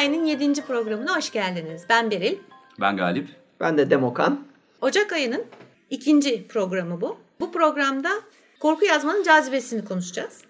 Hikayenin 7. programına hoş geldiniz. Ben Beril. Ben Galip. Ben de Demokan. Ocak ayının ikinci programı bu. Bu programda korku yazmanın cazibesini konuşacağız.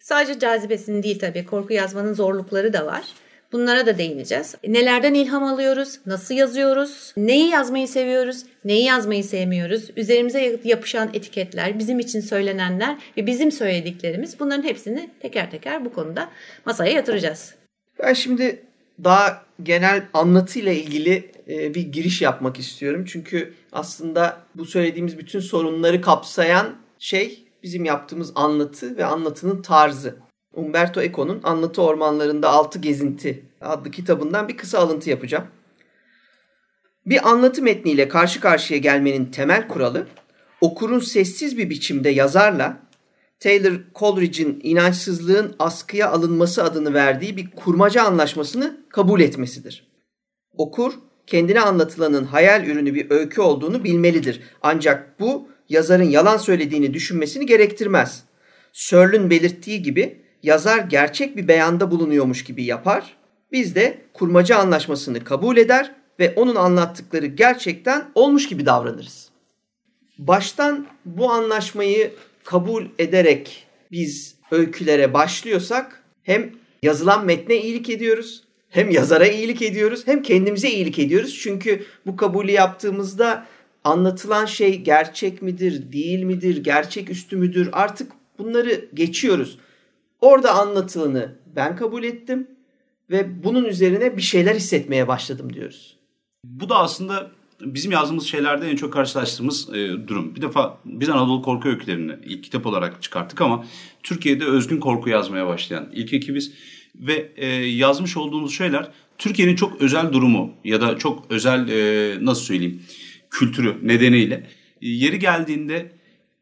Sadece cazibesini değil tabii, korku yazmanın zorlukları da var. Bunlara da değineceğiz. Nelerden ilham alıyoruz? Nasıl yazıyoruz? Neyi yazmayı seviyoruz? Neyi yazmayı sevmiyoruz? Üzerimize yapışan etiketler, bizim için söylenenler ve bizim söylediklerimiz bunların hepsini teker teker bu konuda masaya yatıracağız. Ben şimdi daha genel anlatıyla ilgili e, bir giriş yapmak istiyorum. Çünkü aslında bu söylediğimiz bütün sorunları kapsayan şey bizim yaptığımız anlatı ve anlatının tarzı. Umberto Eco'nun Anlatı Ormanlarında Altı Gezinti adlı kitabından bir kısa alıntı yapacağım. Bir anlatı metniyle karşı karşıya gelmenin temel kuralı okurun sessiz bir biçimde yazarla Taylor Coleridge'in inançsızlığın askıya alınması adını verdiği bir kurmaca anlaşmasını kabul etmesidir. Okur kendine anlatılanın hayal ürünü bir öykü olduğunu bilmelidir. Ancak bu yazarın yalan söylediğini düşünmesini gerektirmez. Searle'ün belirttiği gibi yazar gerçek bir beyanda bulunuyormuş gibi yapar. Biz de kurmaca anlaşmasını kabul eder ve onun anlattıkları gerçekten olmuş gibi davranırız. Baştan bu anlaşmayı kabul ederek biz öykülere başlıyorsak hem yazılan metne iyilik ediyoruz, hem yazara iyilik ediyoruz, hem kendimize iyilik ediyoruz. Çünkü bu kabulü yaptığımızda anlatılan şey gerçek midir, değil midir, gerçek üstü müdür artık bunları geçiyoruz. Orada anlatılanı ben kabul ettim ve bunun üzerine bir şeyler hissetmeye başladım diyoruz. Bu da aslında bizim yazdığımız şeylerde en çok karşılaştığımız e, durum. Bir defa biz Anadolu Korku Öykülerini ilk kitap olarak çıkarttık ama Türkiye'de özgün korku yazmaya başlayan ilk ekibiz. Ve e, yazmış olduğumuz şeyler Türkiye'nin çok özel durumu ya da çok özel e, nasıl söyleyeyim kültürü nedeniyle e, yeri geldiğinde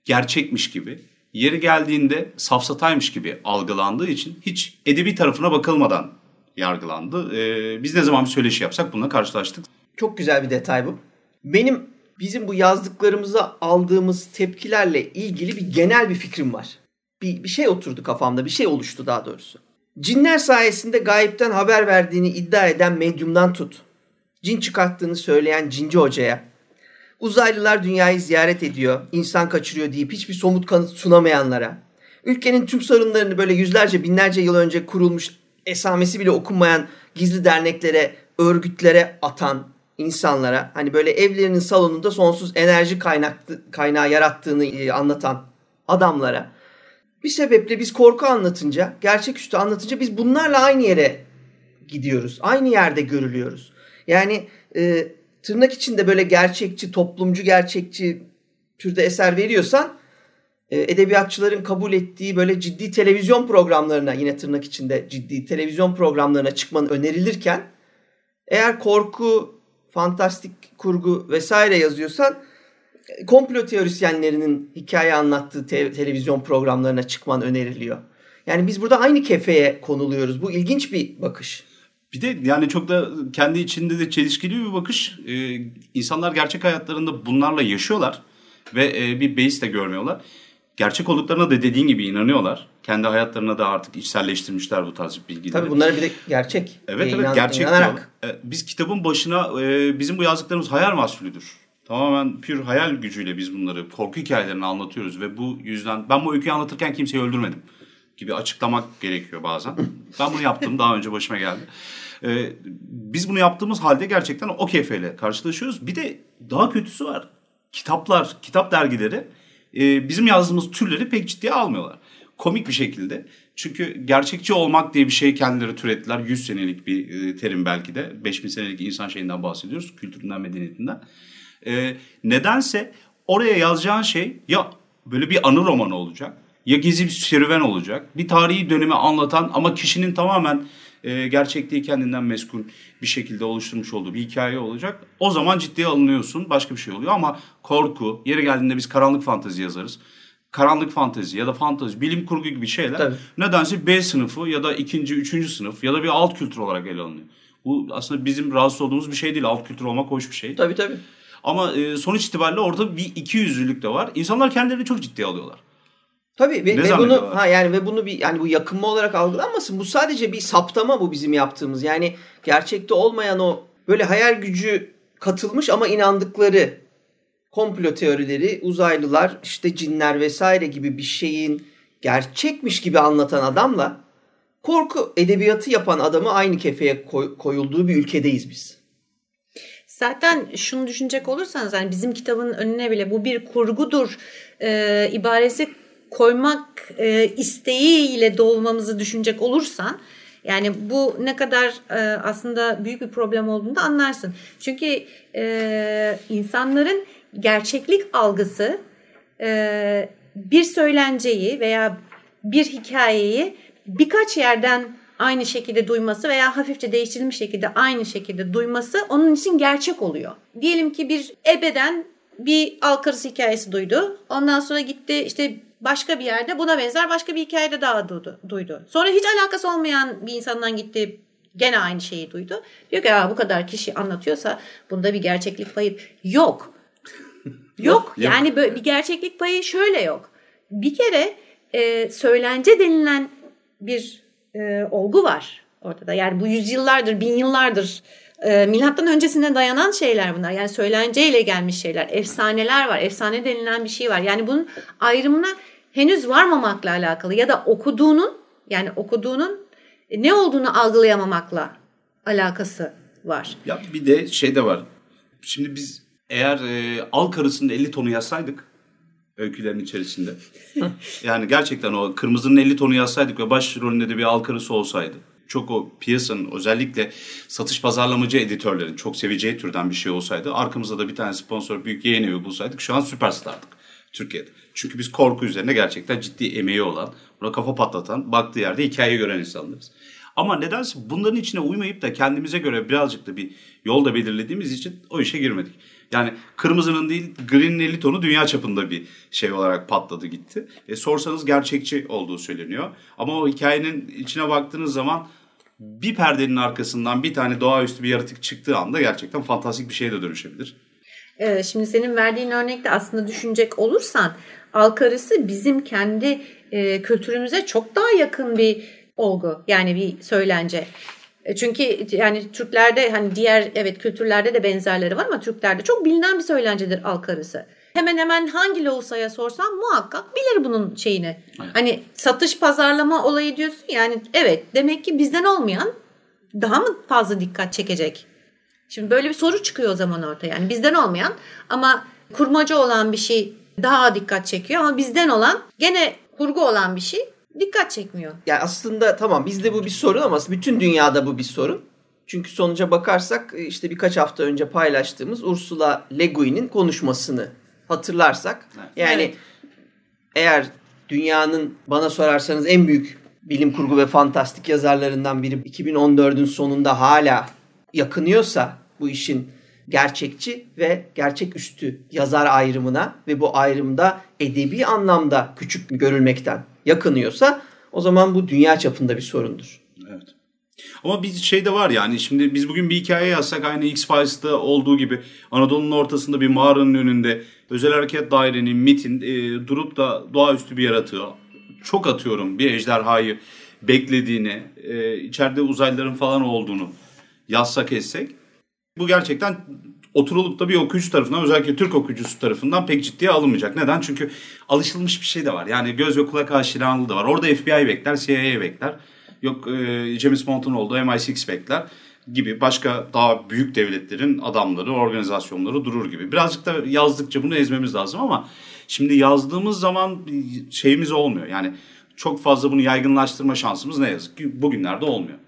gerçekmiş gibi yeri geldiğinde safsataymış gibi algılandığı için hiç edebi tarafına bakılmadan yargılandı. Ee, biz ne zaman bir söyleşi yapsak bununla karşılaştık. Çok güzel bir detay bu. Benim bizim bu yazdıklarımıza aldığımız tepkilerle ilgili bir genel bir fikrim var. Bir, bir şey oturdu kafamda, bir şey oluştu daha doğrusu. Cinler sayesinde gayipten haber verdiğini iddia eden medyumdan tut. Cin çıkarttığını söyleyen cinci hocaya. Uzaylılar dünyayı ziyaret ediyor, insan kaçırıyor deyip hiçbir somut kanıt sunamayanlara. Ülkenin tüm sorunlarını böyle yüzlerce binlerce yıl önce kurulmuş esamesi bile okunmayan gizli derneklere, örgütlere atan insanlara hani böyle evlerinin salonunda sonsuz enerji kaynaklı, kaynağı yarattığını e, anlatan adamlara bir sebeple biz korku anlatınca, gerçeküstü anlatınca biz bunlarla aynı yere gidiyoruz. Aynı yerde görülüyoruz. Yani e, tırnak içinde böyle gerçekçi, toplumcu gerçekçi türde eser veriyorsan e, edebiyatçıların kabul ettiği böyle ciddi televizyon programlarına yine tırnak içinde ciddi televizyon programlarına çıkmanı önerilirken eğer korku, fantastik kurgu vesaire yazıyorsan komplo teorisyenlerinin hikaye anlattığı te- televizyon programlarına çıkman öneriliyor. Yani biz burada aynı kefeye konuluyoruz. Bu ilginç bir bakış. Bir de yani çok da kendi içinde de çelişkili bir bakış. Ee, insanlar gerçek hayatlarında bunlarla yaşıyorlar ve e, bir beis de görmüyorlar gerçek olduklarına da dediğin gibi inanıyorlar. Kendi hayatlarına da artık içselleştirmişler bu tarz bilgileri. Tabii bunlar bir de gerçek. Evet evet gerçek. İnanarak. E, biz kitabın başına e, bizim bu yazdıklarımız hayal mahsulüdür. Tamamen pür hayal gücüyle biz bunları korku hikayelerini anlatıyoruz ve bu yüzden ben bu öyküyü anlatırken kimseyi öldürmedim gibi açıklamak gerekiyor bazen. ben bunu yaptım daha önce başıma geldi. Ee, biz bunu yaptığımız halde gerçekten o kefeyle karşılaşıyoruz. Bir de daha kötüsü var. Kitaplar, kitap dergileri e, bizim yazdığımız türleri pek ciddiye almıyorlar. Komik bir şekilde. Çünkü gerçekçi olmak diye bir şey kendileri türettiler. 100 senelik bir e, terim belki de. 5000 senelik insan şeyinden bahsediyoruz. Kültüründen, medeniyetinden. E, nedense oraya yazacağın şey ya böyle bir anı romanı olacak. Ya gezi bir serüven olacak. Bir tarihi dönemi anlatan ama kişinin tamamen e, gerçekliği kendinden meskul bir şekilde oluşturmuş olduğu bir hikaye olacak. O zaman ciddiye alınıyorsun başka bir şey oluyor ama korku yeri geldiğinde biz karanlık fantezi yazarız. Karanlık fantezi ya da fantezi, bilim kurgu gibi şeyler Tabii. nedense B sınıfı ya da ikinci, üçüncü sınıf ya da bir alt kültür olarak ele alınıyor. Bu aslında bizim rahatsız olduğumuz bir şey değil. Alt kültür olmak hoş bir şey. Tabii tabii. Ama e, sonuç itibariyle orada bir iki yüzlülük de var. İnsanlar kendilerini çok ciddiye alıyorlar. Tabii ve, ve bunu ha yani ve bunu bir yani bu yakınma olarak algılanmasın. Bu sadece bir saptama bu bizim yaptığımız. Yani gerçekte olmayan o böyle hayal gücü katılmış ama inandıkları komplo teorileri, uzaylılar, işte cinler vesaire gibi bir şeyin gerçekmiş gibi anlatan adamla korku edebiyatı yapan adamı aynı kefeye koy, koyulduğu bir ülkedeyiz biz. Zaten şunu düşünecek olursanız yani bizim kitabın önüne bile bu bir kurgudur e, ibaresi koymak e, isteğiyle doğmamızı düşünecek olursan yani bu ne kadar e, aslında büyük bir problem olduğunu da anlarsın. Çünkü e, insanların gerçeklik algısı e, bir söylenceyi veya bir hikayeyi birkaç yerden aynı şekilde duyması veya hafifçe değiştirilmiş şekilde aynı şekilde duyması onun için gerçek oluyor. Diyelim ki bir ebeden bir alkarısı hikayesi duydu. Ondan sonra gitti işte başka bir yerde buna benzer başka bir hikayede daha duydu. duydu. Sonra hiç alakası olmayan bir insandan gitti gene aynı şeyi duydu. Diyor ki bu kadar kişi anlatıyorsa bunda bir gerçeklik payı yok. Yok. Yani böyle bir gerçeklik payı şöyle yok. Bir kere e, söylence denilen bir e, olgu var ortada. Yani bu yüzyıllardır, bin yıllardır e, milattan öncesine dayanan şeyler bunlar. Yani söylenceyle gelmiş şeyler. Efsaneler var. Efsane denilen bir şey var. Yani bunun ayrımına henüz varmamakla alakalı ya da okuduğunun yani okuduğunun ne olduğunu algılayamamakla alakası var. Ya bir de şey de var. Şimdi biz eğer e, al karısının 50 tonu yazsaydık öykülerin içerisinde. yani gerçekten o kırmızının 50 tonu yazsaydık ve baş rolünde de bir al karısı olsaydı. Çok o piyasanın özellikle satış pazarlamacı editörlerin çok seveceği türden bir şey olsaydı. Arkamızda da bir tane sponsor büyük yayın evi bulsaydık şu an süperstardık Türkiye'de. Çünkü biz korku üzerine gerçekten ciddi emeği olan, buna kafa patlatan, baktığı yerde hikaye gören insanlarız. Ama nedense bunların içine uymayıp da kendimize göre birazcık da bir yol da belirlediğimiz için o işe girmedik. Yani kırmızının değil green'in 50 tonu dünya çapında bir şey olarak patladı gitti. E, sorsanız gerçekçi olduğu söyleniyor. Ama o hikayenin içine baktığınız zaman bir perdenin arkasından bir tane doğaüstü bir yaratık çıktığı anda gerçekten fantastik bir şeye de dönüşebilir. Ee, şimdi senin verdiğin örnekte aslında düşünecek olursan Alkarısı bizim kendi e, kültürümüze çok daha yakın bir olgu yani bir söylence. E, çünkü yani Türklerde hani diğer evet kültürlerde de benzerleri var ama Türklerde çok bilinen bir söylencedir Alkarısı. Hemen hemen hangi Loğusa'ya sorsam muhakkak bilir bunun şeyini. Evet. Hani satış pazarlama olayı diyorsun yani evet demek ki bizden olmayan daha mı fazla dikkat çekecek? Şimdi böyle bir soru çıkıyor o zaman ortaya. Yani bizden olmayan ama kurmaca olan bir şey daha dikkat çekiyor ama bizden olan gene kurgu olan bir şey dikkat çekmiyor. Yani aslında tamam bizde bu bir sorun ama bütün dünyada bu bir sorun. Çünkü sonuca bakarsak işte birkaç hafta önce paylaştığımız Ursula Le Guin'in konuşmasını hatırlarsak yani evet. eğer dünyanın bana sorarsanız en büyük bilim kurgu ve fantastik yazarlarından biri 2014'ün sonunda hala yakınıyorsa bu işin gerçekçi ve gerçeküstü yazar ayrımına ve bu ayrımda edebi anlamda küçük görülmekten yakınıyorsa o zaman bu dünya çapında bir sorundur. Evet. Ama bir şey de var yani şimdi biz bugün bir hikaye yazsak aynı X-Files'ta olduğu gibi Anadolu'nun ortasında bir mağaranın önünde özel hareket dairenin MIT'in e, durup da doğaüstü bir yaratığı çok atıyorum bir ejderhayı beklediğini, e, içeride uzaylıların falan olduğunu yazsak etsek bu gerçekten oturulup da bir okuyucu tarafından özellikle Türk okuyucusu tarafından pek ciddiye alınmayacak. Neden? Çünkü alışılmış bir şey de var. Yani göz ve kulak aşinanlığı da var. Orada FBI bekler, CIA bekler. Yok e, James Bond'un olduğu MI6 bekler gibi başka daha büyük devletlerin adamları, organizasyonları durur gibi. Birazcık da yazdıkça bunu ezmemiz lazım ama şimdi yazdığımız zaman şeyimiz olmuyor. Yani çok fazla bunu yaygınlaştırma şansımız ne yazık ki bugünlerde olmuyor.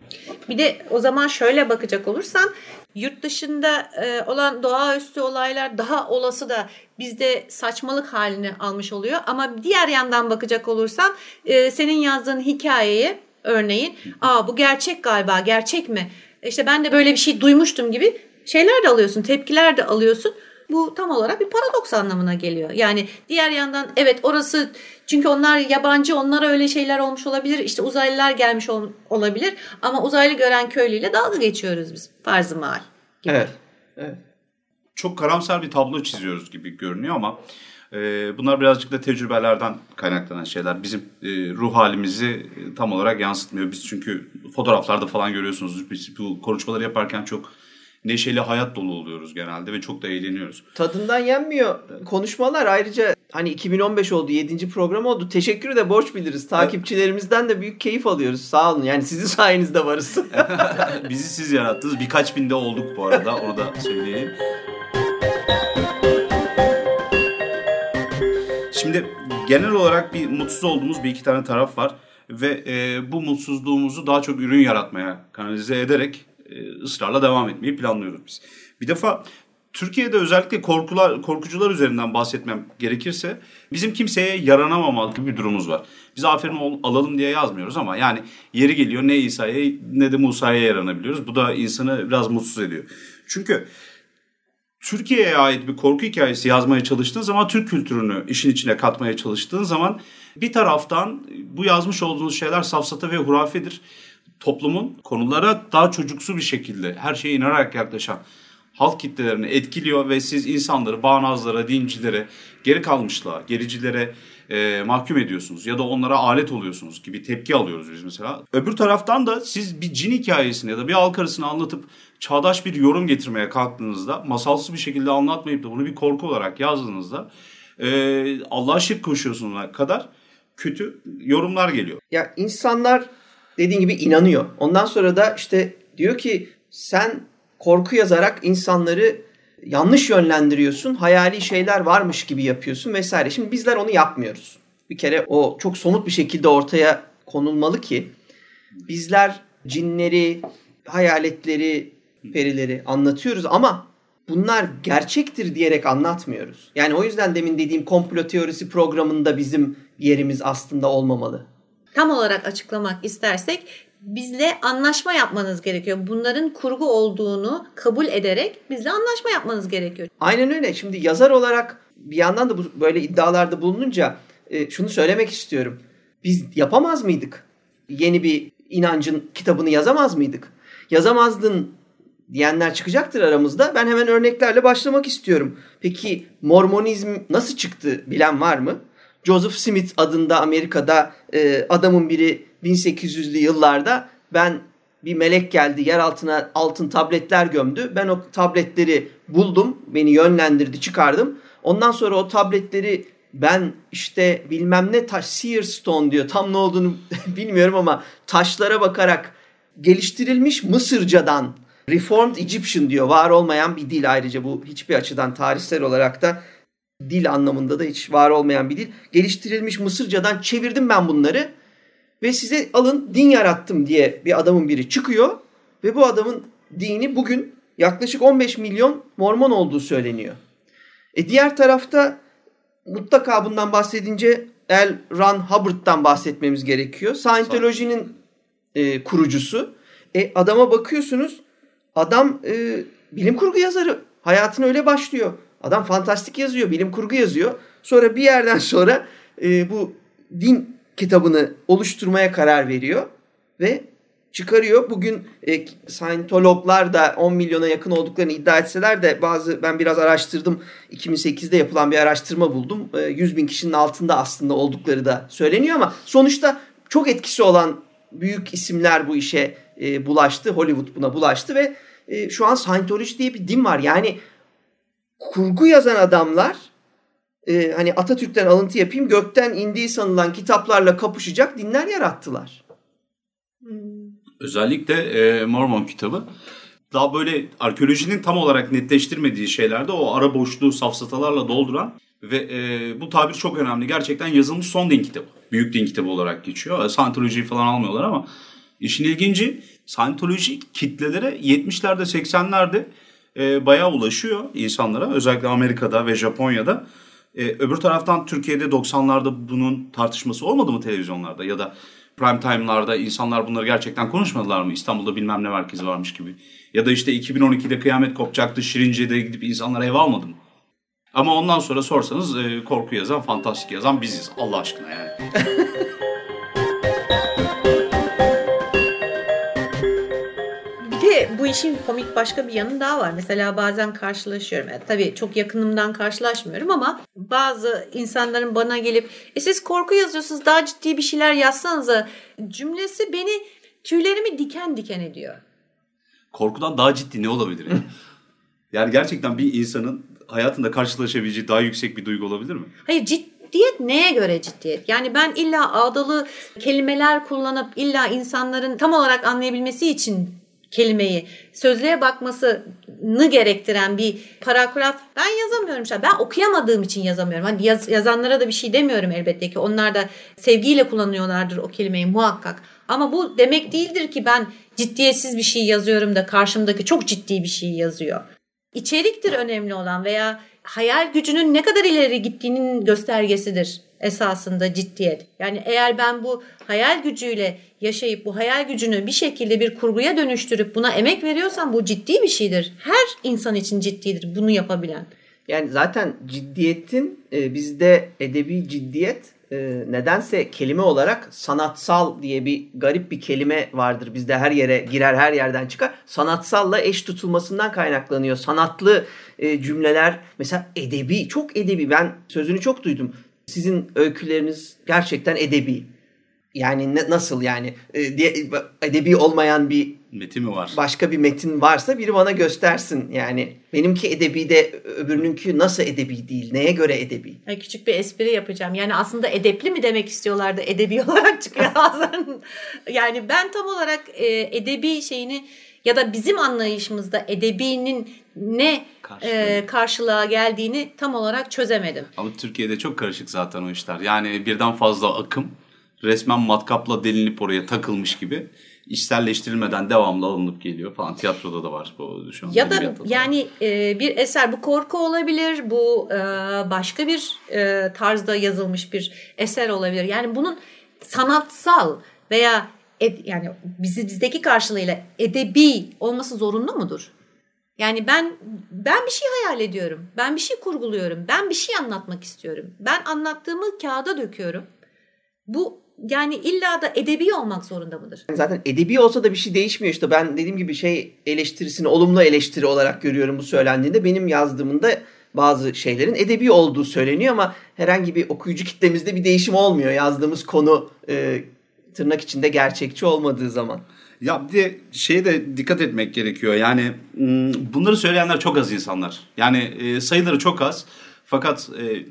Bir de o zaman şöyle bakacak olursan yurt dışında e, olan doğaüstü olaylar daha olası da bizde saçmalık halini almış oluyor. Ama diğer yandan bakacak olursan e, senin yazdığın hikayeyi örneğin aa bu gerçek galiba gerçek mi? İşte ben de böyle bir şey duymuştum gibi şeyler de alıyorsun, tepkiler de alıyorsun. Bu tam olarak bir paradoks anlamına geliyor. Yani diğer yandan evet orası çünkü onlar yabancı onlara öyle şeyler olmuş olabilir. İşte uzaylılar gelmiş ol, olabilir. Ama uzaylı gören köylüyle dalga geçiyoruz biz farz mal gibi. Evet. evet. Çok karamsar bir tablo çiziyoruz gibi görünüyor ama Ee, bunlar birazcık da tecrübelerden kaynaklanan şeyler. Bizim e, ruh halimizi tam olarak yansıtmıyor. Biz çünkü fotoğraflarda falan görüyorsunuz. Biz bu konuşmaları yaparken çok neşeli hayat dolu oluyoruz genelde ve çok da eğleniyoruz. Tadından yenmiyor konuşmalar. Ayrıca hani 2015 oldu 7. program oldu. Teşekkürü de borç biliriz. Takipçilerimizden de büyük keyif alıyoruz. Sağ olun. Yani sizin sayenizde varız. Bizi siz yarattınız. Birkaç binde olduk bu arada. Onu da söyleyeyim. Şimdi genel olarak bir mutsuz olduğumuz bir iki tane taraf var ve e, bu mutsuzluğumuzu daha çok ürün yaratmaya kanalize ederek ısrarla devam etmeyi planlıyoruz biz. Bir defa Türkiye'de özellikle korkular korkucular üzerinden bahsetmem gerekirse bizim kimseye yaranamamalı gibi bir durumumuz var. Biz aferin alalım diye yazmıyoruz ama yani yeri geliyor ne İsa'ya ne de Musa'ya yaranabiliyoruz. Bu da insanı biraz mutsuz ediyor. Çünkü Türkiye'ye ait bir korku hikayesi yazmaya çalıştığın zaman Türk kültürünü işin içine katmaya çalıştığın zaman bir taraftan bu yazmış olduğunuz şeyler safsata ve hurafedir. Toplumun konulara daha çocuksu bir şekilde her şeye inanarak yaklaşan halk kitlelerini etkiliyor ve siz insanları bağnazlara, dincilere, geri kalmışlığa, gericilere e, mahkum ediyorsunuz ya da onlara alet oluyorsunuz gibi tepki alıyoruz biz mesela. Öbür taraftan da siz bir cin hikayesini ya da bir halk arasını anlatıp çağdaş bir yorum getirmeye kalktığınızda masalsı bir şekilde anlatmayıp da bunu bir korku olarak yazdığınızda e, Allah'a şirk koşuyorsunuz kadar kötü yorumlar geliyor. Ya insanlar dediğin gibi inanıyor. Ondan sonra da işte diyor ki sen korku yazarak insanları yanlış yönlendiriyorsun. Hayali şeyler varmış gibi yapıyorsun vesaire. Şimdi bizler onu yapmıyoruz. Bir kere o çok somut bir şekilde ortaya konulmalı ki bizler cinleri, hayaletleri, perileri anlatıyoruz ama bunlar gerçektir diyerek anlatmıyoruz. Yani o yüzden demin dediğim komplo teorisi programında bizim yerimiz aslında olmamalı. Tam olarak açıklamak istersek bizle anlaşma yapmanız gerekiyor. Bunların kurgu olduğunu kabul ederek bizle anlaşma yapmanız gerekiyor. Aynen öyle. Şimdi yazar olarak bir yandan da bu, böyle iddialarda bulununca e, şunu söylemek istiyorum. Biz yapamaz mıydık? Yeni bir inancın kitabını yazamaz mıydık? Yazamazdın diyenler çıkacaktır aramızda. Ben hemen örneklerle başlamak istiyorum. Peki Mormonizm nasıl çıktı bilen var mı? Joseph Smith adında Amerika'da e, adamın biri 1800'lü yıllarda ben bir melek geldi yer altına altın tabletler gömdü. Ben o tabletleri buldum. Beni yönlendirdi çıkardım. Ondan sonra o tabletleri ben işte bilmem ne taş seer stone diyor. Tam ne olduğunu bilmiyorum ama taşlara bakarak geliştirilmiş Mısırcadan Reformed Egyptian diyor. Var olmayan bir dil ayrıca bu hiçbir açıdan tarihsel olarak da dil anlamında da hiç var olmayan bir dil. Geliştirilmiş Mısırcadan çevirdim ben bunları ve size alın din yarattım diye bir adamın biri çıkıyor ve bu adamın dini bugün yaklaşık 15 milyon Mormon olduğu söyleniyor. E diğer tarafta mutlaka bundan bahsedince L. Ron Hubbard'dan bahsetmemiz gerekiyor. Scientology'nin e, kurucusu. E adama bakıyorsunuz adam e, bilim kurgu yazarı. Hayatına öyle başlıyor. Adam fantastik yazıyor, bilim kurgu yazıyor. Sonra bir yerden sonra e, bu din kitabını oluşturmaya karar veriyor ve çıkarıyor. Bugün e, Scientologlar da 10 milyona yakın olduklarını iddia etseler de bazı ben biraz araştırdım. 2008'de yapılan bir araştırma buldum. E, 100 bin kişinin altında aslında oldukları da söyleniyor ama sonuçta çok etkisi olan büyük isimler bu işe e, bulaştı. Hollywood buna bulaştı ve e, şu an Scientology diye bir din var. Yani kurgu yazan adamlar e, hani Atatürk'ten alıntı yapayım gökten indiği sanılan kitaplarla kapışacak dinler yarattılar. Özellikle e, Mormon kitabı daha böyle arkeolojinin tam olarak netleştirmediği şeylerde o ara boşluğu safsatalarla dolduran ve e, bu tabir çok önemli. Gerçekten yazılmış son din kitabı. Büyük din kitabı olarak geçiyor. Scientology'yi falan almıyorlar ama işin ilginci Scientology kitlelere 70'lerde 80'lerde e, bayağı ulaşıyor insanlara. Özellikle Amerika'da ve Japonya'da. E, öbür taraftan Türkiye'de 90'larda bunun tartışması olmadı mı televizyonlarda ya da prime time'larda insanlar bunları gerçekten konuşmadılar mı? İstanbul'da bilmem ne merkezi varmış gibi. Ya da işte 2012'de kıyamet kopacaktı Şirince'de gidip insanlar ev almadı mı? Ama ondan sonra sorsanız e, korku yazan, fantastik yazan biziz. Allah aşkına yani. işin komik başka bir yanı daha var. Mesela bazen karşılaşıyorum. Yani tabii çok yakınımdan karşılaşmıyorum ama bazı insanların bana gelip e siz korku yazıyorsunuz daha ciddi bir şeyler yazsanıza cümlesi beni tüylerimi diken diken ediyor. Korkudan daha ciddi ne olabilir ya? yani gerçekten bir insanın hayatında karşılaşabileceği daha yüksek bir duygu olabilir mi? Hayır ciddiyet neye göre ciddiyet? Yani ben illa ağdalı kelimeler kullanıp illa insanların tam olarak anlayabilmesi için kelimeyi sözlüğe bakmasını gerektiren bir paragraf ben yazamıyorum. Ben okuyamadığım için yazamıyorum. Hani yaz, yazanlara da bir şey demiyorum elbette ki. Onlar da sevgiyle kullanıyorlardır o kelimeyi muhakkak. Ama bu demek değildir ki ben ciddiyetsiz bir şey yazıyorum da karşımdaki çok ciddi bir şey yazıyor. İçeriktir önemli olan veya hayal gücünün ne kadar ileri gittiğinin göstergesidir esasında ciddiyet. Yani eğer ben bu hayal gücüyle yaşayıp bu hayal gücünü bir şekilde bir kurguya dönüştürüp buna emek veriyorsam bu ciddi bir şeydir. Her insan için ciddidir bunu yapabilen. Yani zaten ciddiyetin e, bizde edebi ciddiyet e, nedense kelime olarak sanatsal diye bir garip bir kelime vardır bizde her yere girer her yerden çıkar. Sanatsalla eş tutulmasından kaynaklanıyor. Sanatlı e, cümleler mesela edebi çok edebi ben sözünü çok duydum. Sizin öyküleriniz gerçekten edebi. Yani ne, nasıl yani e, diye, edebi olmayan bir metin mi var? Başka bir metin varsa biri bana göstersin. Yani benimki edebi de öbürününki nasıl edebi değil? Neye göre edebi? Yani küçük bir espri yapacağım. Yani aslında edepli mi demek istiyorlardı? Edebi olarak çıkıyor ağzının. yani ben tam olarak e, edebi şeyini ya da bizim anlayışımızda edebinin ne e, karşılığa geldiğini tam olarak çözemedim. Ama Türkiye'de çok karışık zaten o işler. Yani birden fazla akım resmen matkapla delinip oraya takılmış gibi işselleştirilmeden devamlı alınıp geliyor falan. Tiyatroda da var bu şu an. Ya da yani e, bir eser bu korku olabilir, bu e, başka bir e, tarzda yazılmış bir eser olabilir. Yani bunun sanatsal veya ed, yani bizi bizdeki karşılığıyla edebi olması zorunlu mudur? Yani ben ben bir şey hayal ediyorum. Ben bir şey kurguluyorum. Ben bir şey anlatmak istiyorum. Ben anlattığımı kağıda döküyorum. Bu yani illa da edebi olmak zorunda mıdır? Zaten edebi olsa da bir şey değişmiyor işte. Ben dediğim gibi şey eleştirisini olumlu eleştiri olarak görüyorum bu söylendiğinde. Benim yazdığımında bazı şeylerin edebi olduğu söyleniyor ama herhangi bir okuyucu kitlemizde bir değişim olmuyor. Yazdığımız konu e, tırnak içinde gerçekçi olmadığı zaman. Ya bir de şeye de dikkat etmek gerekiyor. Yani bunları söyleyenler çok az insanlar. Yani e, sayıları çok az. Fakat e,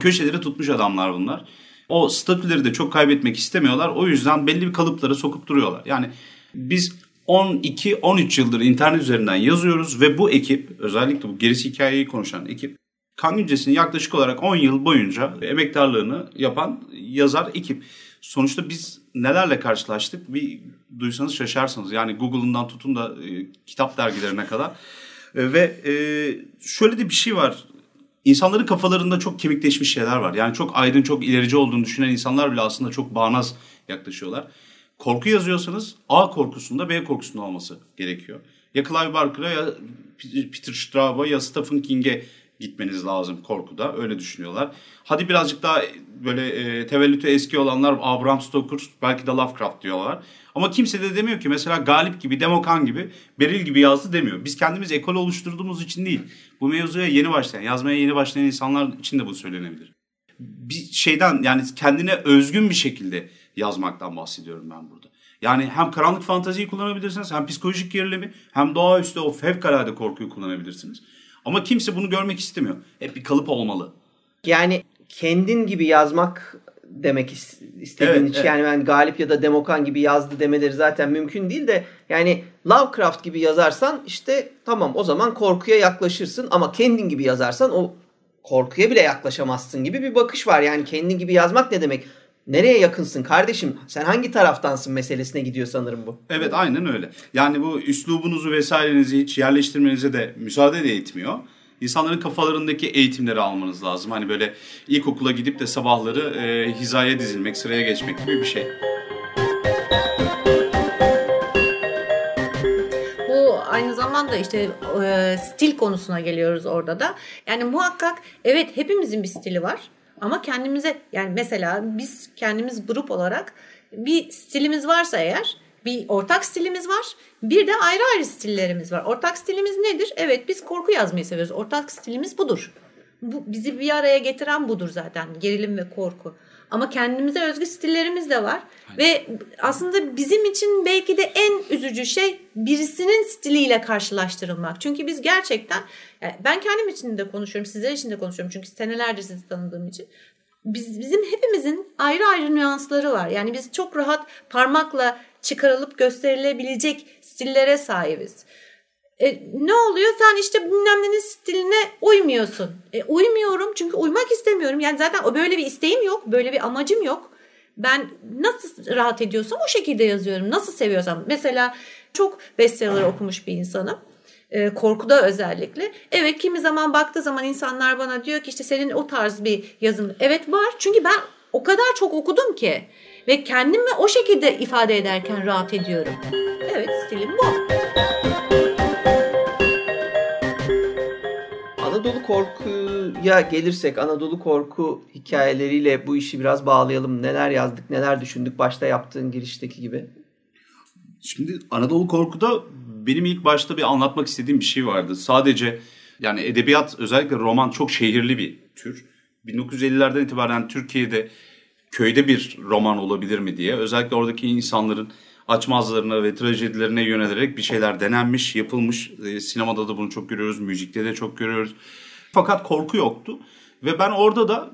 köşeleri tutmuş adamlar bunlar o statüleri de çok kaybetmek istemiyorlar. O yüzden belli bir kalıplara sokup duruyorlar. Yani biz 12-13 yıldır internet üzerinden yazıyoruz ve bu ekip özellikle bu gerisi hikayeyi konuşan ekip kan güncesini yaklaşık olarak 10 yıl boyunca emektarlığını yapan yazar ekip. Sonuçta biz nelerle karşılaştık bir duysanız şaşarsınız. Yani Google'ından tutun da e, kitap dergilerine kadar. E, ve e, şöyle de bir şey var insanların kafalarında çok kemikleşmiş şeyler var. Yani çok aydın, çok ilerici olduğunu düşünen insanlar bile aslında çok bağnaz yaklaşıyorlar. Korku yazıyorsanız A korkusunda B korkusunda olması gerekiyor. Ya Clive Barker'a ya Peter Straub'a ya Stephen King'e gitmeniz lazım korkuda. Öyle düşünüyorlar. Hadi birazcık daha böyle e, tevellütü eski olanlar Abraham Stoker belki de Lovecraft diyorlar. Ama kimse de demiyor ki mesela Galip gibi, Demokan gibi, Beril gibi yazdı demiyor. Biz kendimiz ekol oluşturduğumuz için değil. Bu mevzuya yeni başlayan, yazmaya yeni başlayan insanlar için de bu söylenebilir. Bir şeyden yani kendine özgün bir şekilde yazmaktan bahsediyorum ben burada. Yani hem karanlık fantaziyi kullanabilirsiniz, hem psikolojik gerilimi, hem doğaüstü o fevkalade korkuyu kullanabilirsiniz. Ama kimse bunu görmek istemiyor. Hep bir kalıp olmalı. Yani kendin gibi yazmak demek istediğin evet, için. Evet. Yani ben Galip ya da Demokan gibi yazdı demeleri zaten mümkün değil de yani Lovecraft gibi yazarsan işte tamam o zaman korkuya yaklaşırsın ama kendin gibi yazarsan o korkuya bile yaklaşamazsın gibi bir bakış var. Yani kendin gibi yazmak ne demek? Nereye yakınsın kardeşim? Sen hangi taraftansın meselesine gidiyor sanırım bu. Evet aynen öyle. Yani bu üslubunuzu vesairenizi hiç yerleştirmenize de müsaade de etmiyor insanların kafalarındaki eğitimleri almanız lazım. Hani böyle ilkokula gidip de sabahları e, hizaya dizilmek, sıraya geçmek gibi bir şey. Bu aynı zamanda işte e, stil konusuna geliyoruz orada da. Yani muhakkak evet hepimizin bir stili var. Ama kendimize yani mesela biz kendimiz grup olarak bir stilimiz varsa eğer bir ortak stilimiz var. Bir de ayrı ayrı stillerimiz var. Ortak stilimiz nedir? Evet biz korku yazmayı seviyoruz. Ortak stilimiz budur. bu bizi bir araya getiren budur zaten gerilim ve korku. Ama kendimize özgü stillerimiz de var. Ve aslında bizim için belki de en üzücü şey birisinin stiliyle karşılaştırılmak. Çünkü biz gerçekten yani ben kendim için de konuşuyorum, sizler için de konuşuyorum. Çünkü senelerdir sizi tanıdığım için. Biz, bizim hepimizin ayrı ayrı nüansları var. Yani biz çok rahat parmakla çıkarılıp gösterilebilecek stillere sahibiz. E, ne oluyor? Sen işte bilmem nenin stiline uymuyorsun. E, uymuyorum çünkü uymak istemiyorum. Yani zaten o böyle bir isteğim yok. Böyle bir amacım yok. Ben nasıl rahat ediyorsam o şekilde yazıyorum. Nasıl seviyorsam. Mesela çok bestseller okumuş bir insanım. E, korkuda özellikle. Evet kimi zaman baktığı zaman insanlar bana diyor ki işte senin o tarz bir yazın. Evet var çünkü ben o kadar çok okudum ki. Ve kendimi o şekilde ifade ederken rahat ediyorum. Evet stilim bu. Anadolu korkuya gelirsek Anadolu korku hikayeleriyle bu işi biraz bağlayalım. Neler yazdık, neler düşündük başta yaptığın girişteki gibi. Şimdi Anadolu Korku'da benim ilk başta bir anlatmak istediğim bir şey vardı. Sadece yani edebiyat özellikle roman çok şehirli bir tür. 1950'lerden itibaren Türkiye'de köyde bir roman olabilir mi diye özellikle oradaki insanların açmazlarına ve trajedilerine yönelerek bir şeyler denenmiş, yapılmış. E, sinemada da bunu çok görüyoruz, müzikte de çok görüyoruz. Fakat korku yoktu ve ben orada da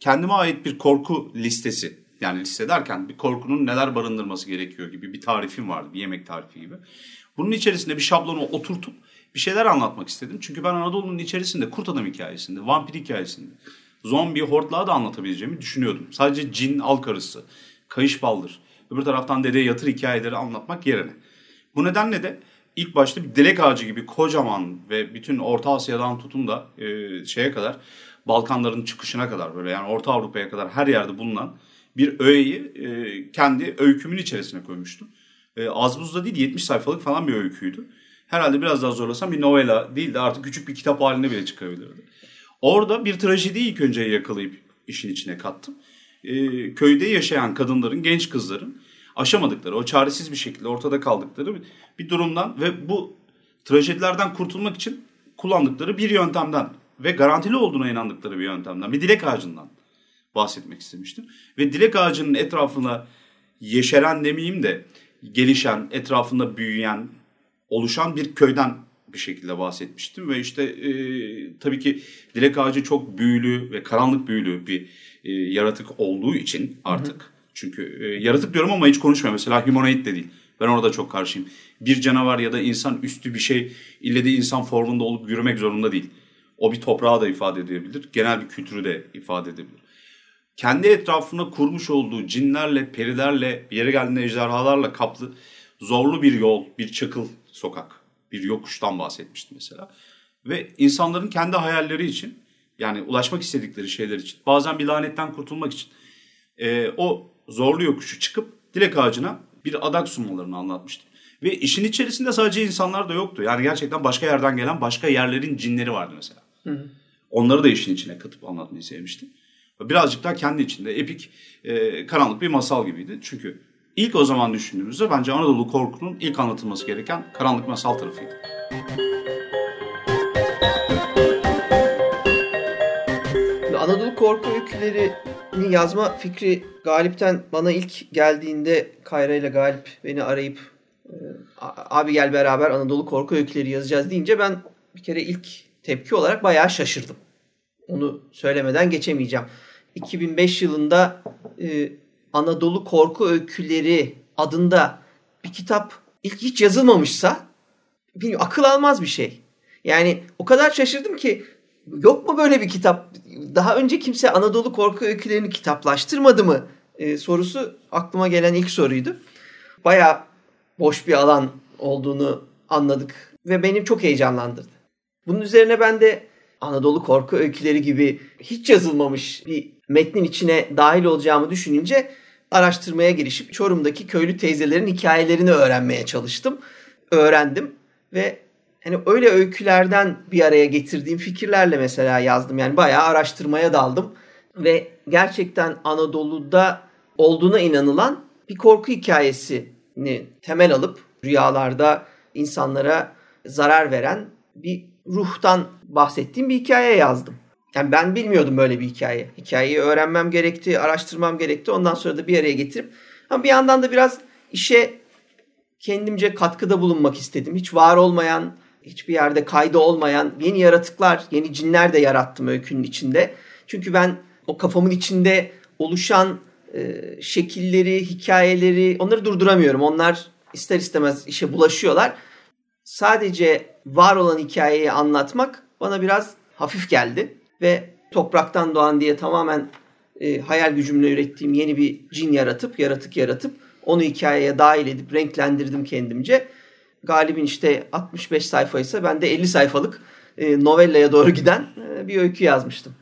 kendime ait bir korku listesi yani liste derken bir korkunun neler barındırması gerekiyor gibi bir tarifim vardı, bir yemek tarifi gibi. Bunun içerisinde bir şablonu oturtup bir şeyler anlatmak istedim. Çünkü ben Anadolu'nun içerisinde kurt adam hikayesinde, vampir hikayesinde, zombi, hortlağı da anlatabileceğimi düşünüyordum. Sadece cin, al karısı, kayış baldır, öbür taraftan dede yatır hikayeleri anlatmak yerine. Bu nedenle de ilk başta bir dilek ağacı gibi kocaman ve bütün Orta Asya'dan tutun da e, şeye kadar Balkanların çıkışına kadar böyle yani Orta Avrupa'ya kadar her yerde bulunan bir öğeyi e, kendi öykümün içerisine koymuştum. E, az buzda değil 70 sayfalık falan bir öyküydü. Herhalde biraz daha zorlasam bir novela değil de artık küçük bir kitap haline bile çıkabilirdi. Orada bir trajediyi ilk önce yakalayıp işin içine kattım. E, köyde yaşayan kadınların, genç kızların aşamadıkları, o çaresiz bir şekilde ortada kaldıkları bir durumdan ve bu trajedilerden kurtulmak için kullandıkları bir yöntemden ve garantili olduğuna inandıkları bir yöntemden, bir dilek ağacından bahsetmek istemiştim. Ve dilek ağacının etrafına yeşeren demeyeyim de gelişen, etrafında büyüyen, oluşan bir köyden bir şekilde bahsetmiştim. Ve işte e, tabii ki dilek ağacı çok büyülü ve karanlık büyülü bir e, yaratık olduğu için artık. Hı hı. Çünkü e, yaratık diyorum ama hiç konuşmuyor. Mesela humanoid de değil. Ben orada çok karşıyım. Bir canavar ya da insan üstü bir şey ille de insan formunda olup yürümek zorunda değil. O bir toprağı da ifade edebilir. Genel bir kültürü de ifade edebilir kendi etrafına kurmuş olduğu cinlerle, perilerle, bir yere geldiğinde ejderhalarla kaplı zorlu bir yol, bir çakıl sokak, bir yokuştan bahsetmişti mesela. Ve insanların kendi hayalleri için, yani ulaşmak istedikleri şeyler için, bazen bir lanetten kurtulmak için e, o zorlu yokuşu çıkıp dilek ağacına bir adak sunmalarını anlatmıştı. Ve işin içerisinde sadece insanlar da yoktu. Yani gerçekten başka yerden gelen başka yerlerin cinleri vardı mesela. Hı hı. Onları da işin içine katıp anlatmayı sevmiştim. Birazcık daha kendi içinde epik, e, karanlık bir masal gibiydi. Çünkü ilk o zaman düşündüğümüzde bence Anadolu korkunun ilk anlatılması gereken karanlık masal tarafıydı. Anadolu korku öykülerini yazma fikri Galip'ten bana ilk geldiğinde Kayra ile Galip beni arayıp e, abi gel beraber Anadolu korku öyküleri yazacağız deyince ben bir kere ilk tepki olarak bayağı şaşırdım. Onu söylemeden geçemeyeceğim. 2005 yılında e, Anadolu Korku Öyküleri adında bir kitap ilk hiç yazılmamışsa bilmiyorum, akıl almaz bir şey. Yani o kadar şaşırdım ki yok mu böyle bir kitap? Daha önce kimse Anadolu Korku Öykülerini kitaplaştırmadı mı? E, sorusu aklıma gelen ilk soruydu. Baya boş bir alan olduğunu anladık ve benim çok heyecanlandırdı. Bunun üzerine ben de Anadolu korku öyküleri gibi hiç yazılmamış bir metnin içine dahil olacağımı düşününce araştırmaya girişip Çorum'daki köylü teyzelerin hikayelerini öğrenmeye çalıştım. Öğrendim ve hani öyle öykülerden bir araya getirdiğim fikirlerle mesela yazdım. Yani bayağı araştırmaya daldım ve gerçekten Anadolu'da olduğuna inanılan bir korku hikayesini temel alıp rüyalarda insanlara zarar veren bir ruhtan bahsettiğim bir hikaye yazdım. Yani ben bilmiyordum böyle bir hikaye. Hikayeyi öğrenmem gerekti, araştırmam gerekti. Ondan sonra da bir araya getirip ama bir yandan da biraz işe kendimce katkıda bulunmak istedim. Hiç var olmayan, hiçbir yerde kaydı olmayan yeni yaratıklar, yeni cinler de yarattım öykünün içinde. Çünkü ben o kafamın içinde oluşan e, şekilleri, hikayeleri onları durduramıyorum. Onlar ister istemez işe bulaşıyorlar. Sadece var olan hikayeyi anlatmak bana biraz hafif geldi ve topraktan doğan diye tamamen e, hayal gücümle ürettiğim yeni bir cin yaratıp, yaratık yaratıp onu hikayeye dahil edip renklendirdim kendimce. Galibin işte 65 sayfaysa ben de 50 sayfalık e, novellaya doğru giden e, bir öykü yazmıştım.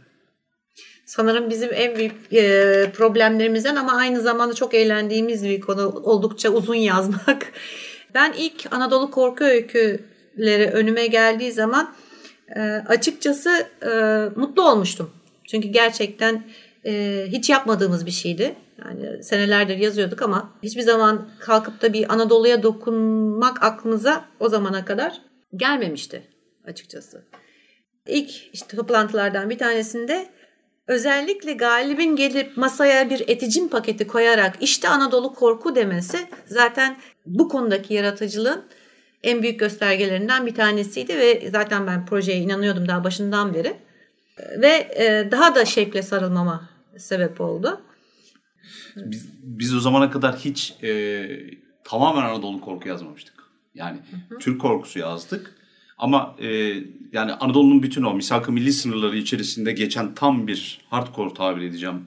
Sanırım bizim en büyük e, problemlerimizden ama aynı zamanda çok eğlendiğimiz bir konu oldukça uzun yazmak. Ben ilk Anadolu korku öyküleri önüme geldiği zaman e, açıkçası e, mutlu olmuştum. Çünkü gerçekten e, hiç yapmadığımız bir şeydi. Yani senelerdir yazıyorduk ama hiçbir zaman kalkıp da bir Anadolu'ya dokunmak aklımıza o zamana kadar gelmemişti açıkçası. İlk işte toplantılardan bir tanesinde özellikle Galip'in gelip masaya bir eticin paketi koyarak işte Anadolu korku demesi zaten bu konudaki yaratıcılığın en büyük göstergelerinden bir tanesiydi ve zaten ben projeye inanıyordum daha başından beri. Ve e, daha da şevkle sarılmama sebep oldu. Biz, biz o zamana kadar hiç e, tamamen Anadolu korku yazmamıştık. Yani hı hı. Türk korkusu yazdık. Ama e, yani Anadolu'nun bütün o misak-ı milli sınırları içerisinde geçen tam bir hardcore tabir edeceğim.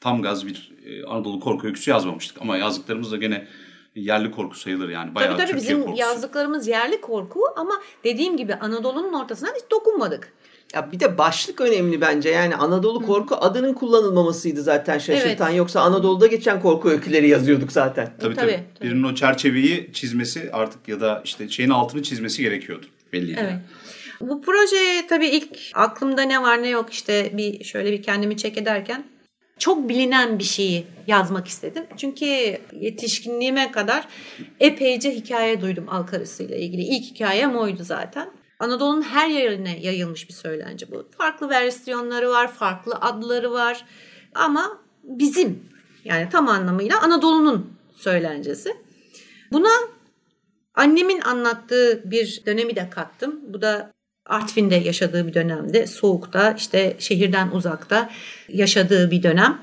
Tam gaz bir e, Anadolu korku öyküsü yazmamıştık. Ama yazdıklarımız da gene yerli korku sayılır yani. Bayağı tabii tabii Türkiye bizim korkusu. yazdıklarımız yerli korku ama dediğim gibi Anadolu'nun ortasına hiç dokunmadık. Ya bir de başlık önemli bence. Yani Anadolu korku adının kullanılmamasıydı zaten şaşırtan. Evet. Yoksa Anadolu'da geçen korku öyküleri yazıyorduk zaten. Tabii tabii. tabii. Birinin o çerçeveyi çizmesi artık ya da işte şeyin altını çizmesi gerekiyordu. Belli. Evet. Bu proje tabii ilk aklımda ne var ne yok işte bir şöyle bir kendimi çek ederken çok bilinen bir şeyi yazmak istedim. Çünkü yetişkinliğime kadar epeyce hikaye duydum Alkarısı ile ilgili. İlk hikayem oydu zaten. Anadolu'nun her yerine yayılmış bir söylence bu. Farklı versiyonları var, farklı adları var. Ama bizim yani tam anlamıyla Anadolu'nun söylencesi. Buna annemin anlattığı bir dönemi de kattım. Bu da Artvin'de yaşadığı bir dönemde, soğukta, işte şehirden uzakta yaşadığı bir dönem.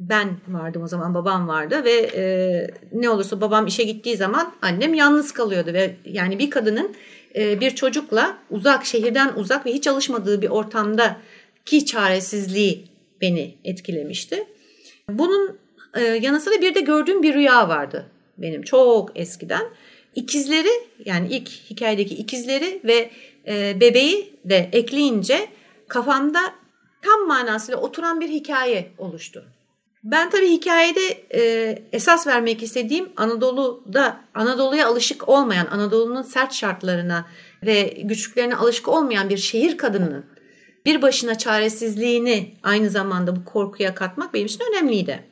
Ben vardım o zaman, babam vardı ve e, ne olursa babam işe gittiği zaman annem yalnız kalıyordu ve yani bir kadının e, bir çocukla uzak, şehirden uzak ve hiç alışmadığı bir ortamda ki çaresizliği beni etkilemişti. Bunun e, yanı sıra bir de gördüğüm bir rüya vardı benim çok eskiden. İkizleri yani ilk hikayedeki ikizleri ve e, bebeği de ekleyince kafamda tam manasıyla oturan bir hikaye oluştu. Ben tabii hikayede e, esas vermek istediğim Anadolu'da Anadolu'ya alışık olmayan, Anadolu'nun sert şartlarına ve güçlüklerine alışık olmayan bir şehir kadının bir başına çaresizliğini aynı zamanda bu korkuya katmak benim için önemliydi.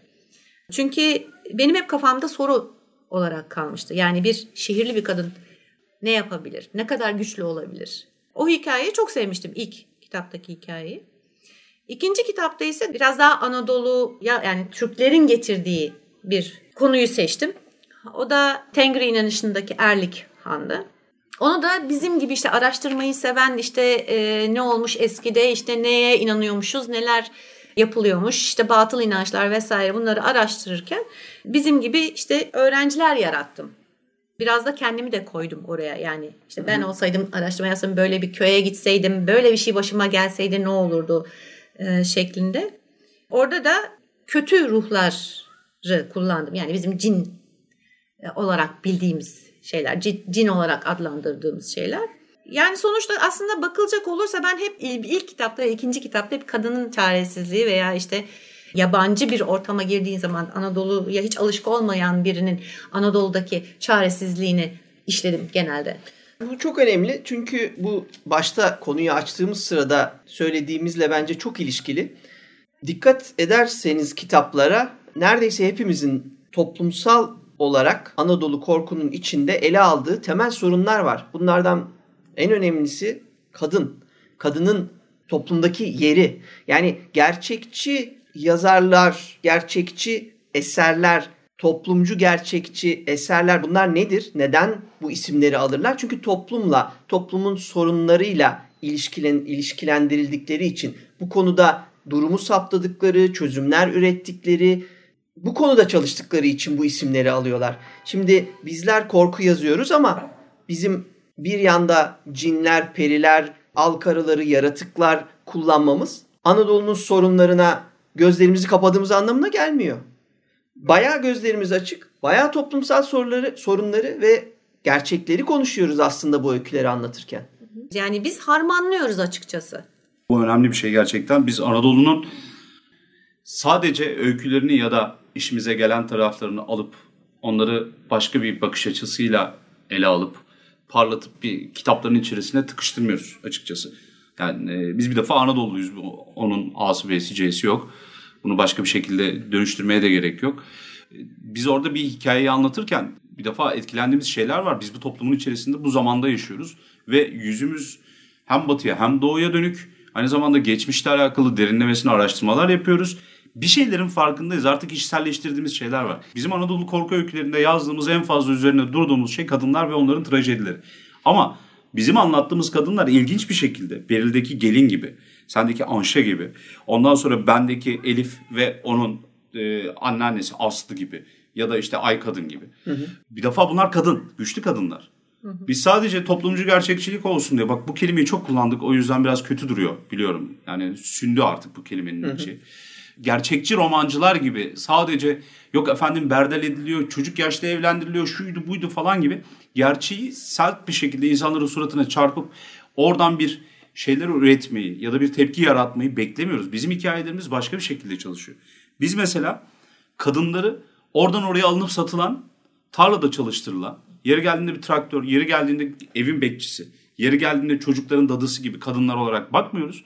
Çünkü benim hep kafamda soru olarak kalmıştı. Yani bir şehirli bir kadın ne yapabilir? Ne kadar güçlü olabilir? O hikayeyi çok sevmiştim ilk kitaptaki hikayeyi. İkinci kitapta ise biraz daha Anadolu'ya yani Türklerin getirdiği bir konuyu seçtim. O da Tengri inanışındaki Erlik Han'dı. Onu da bizim gibi işte araştırmayı seven işte e, ne olmuş eskide işte neye inanıyormuşuz neler yapılıyormuş işte batıl inançlar vesaire bunları araştırırken bizim gibi işte öğrenciler yarattım. Biraz da kendimi de koydum oraya yani işte ben olsaydım araştırma yapsam böyle bir köye gitseydim böyle bir şey başıma gelseydi ne olurdu e, şeklinde. Orada da kötü ruhları kullandım yani bizim cin e, olarak bildiğimiz şeyler cin, cin olarak adlandırdığımız şeyler. Yani sonuçta aslında bakılacak olursa ben hep ilk kitapta ve ikinci kitapta hep kadının çaresizliği veya işte yabancı bir ortama girdiğin zaman Anadolu'ya hiç alışık olmayan birinin Anadolu'daki çaresizliğini işledim genelde. Bu çok önemli çünkü bu başta konuyu açtığımız sırada söylediğimizle bence çok ilişkili. Dikkat ederseniz kitaplara neredeyse hepimizin toplumsal olarak Anadolu korkunun içinde ele aldığı temel sorunlar var. Bunlardan en önemlisi kadın. Kadının toplumdaki yeri. Yani gerçekçi yazarlar, gerçekçi eserler, toplumcu gerçekçi eserler bunlar nedir? Neden bu isimleri alırlar? Çünkü toplumla, toplumun sorunlarıyla ilişkilen, ilişkilendirildikleri için bu konuda durumu saptadıkları, çözümler ürettikleri, bu konuda çalıştıkları için bu isimleri alıyorlar. Şimdi bizler korku yazıyoruz ama bizim bir yanda cinler, periler, al karıları, yaratıklar kullanmamız Anadolu'nun sorunlarına gözlerimizi kapadığımız anlamına gelmiyor. Bayağı gözlerimiz açık, bayağı toplumsal soruları, sorunları ve gerçekleri konuşuyoruz aslında bu öyküleri anlatırken. Yani biz harmanlıyoruz açıkçası. Bu önemli bir şey gerçekten. Biz Anadolu'nun sadece öykülerini ya da işimize gelen taraflarını alıp onları başka bir bakış açısıyla ele alıp parlatıp bir kitapların içerisine tıkıştırmıyoruz açıkçası. Yani e, biz bir defa Anadolu'luyuz. Onun A'sı B'si C'si yok. Bunu başka bir şekilde dönüştürmeye de gerek yok. E, biz orada bir hikayeyi anlatırken bir defa etkilendiğimiz şeyler var. Biz bu toplumun içerisinde bu zamanda yaşıyoruz. Ve yüzümüz hem batıya hem doğuya dönük. Aynı zamanda geçmişle alakalı derinlemesine araştırmalar yapıyoruz bir şeylerin farkındayız. Artık işselleştirdiğimiz şeyler var. Bizim Anadolu korku öykülerinde yazdığımız en fazla üzerine durduğumuz şey kadınlar ve onların trajedileri. Ama bizim anlattığımız kadınlar ilginç bir şekilde Beril'deki gelin gibi, sendeki Anşa gibi, ondan sonra bendeki Elif ve onun e, anneannesi Aslı gibi ya da işte Ay Kadın gibi. Hı hı. Bir defa bunlar kadın, güçlü kadınlar. Biz sadece toplumcu gerçekçilik olsun diye bak bu kelimeyi çok kullandık o yüzden biraz kötü duruyor biliyorum. Yani sündü artık bu kelimenin içi gerçekçi romancılar gibi sadece yok efendim berdel ediliyor, çocuk yaşta evlendiriliyor, şuydu buydu falan gibi gerçeği sert bir şekilde insanların suratına çarpıp oradan bir şeyler üretmeyi ya da bir tepki yaratmayı beklemiyoruz. Bizim hikayelerimiz başka bir şekilde çalışıyor. Biz mesela kadınları oradan oraya alınıp satılan, tarlada çalıştırılan, yeri geldiğinde bir traktör, yeri geldiğinde evin bekçisi, yeri geldiğinde çocukların dadısı gibi kadınlar olarak bakmıyoruz.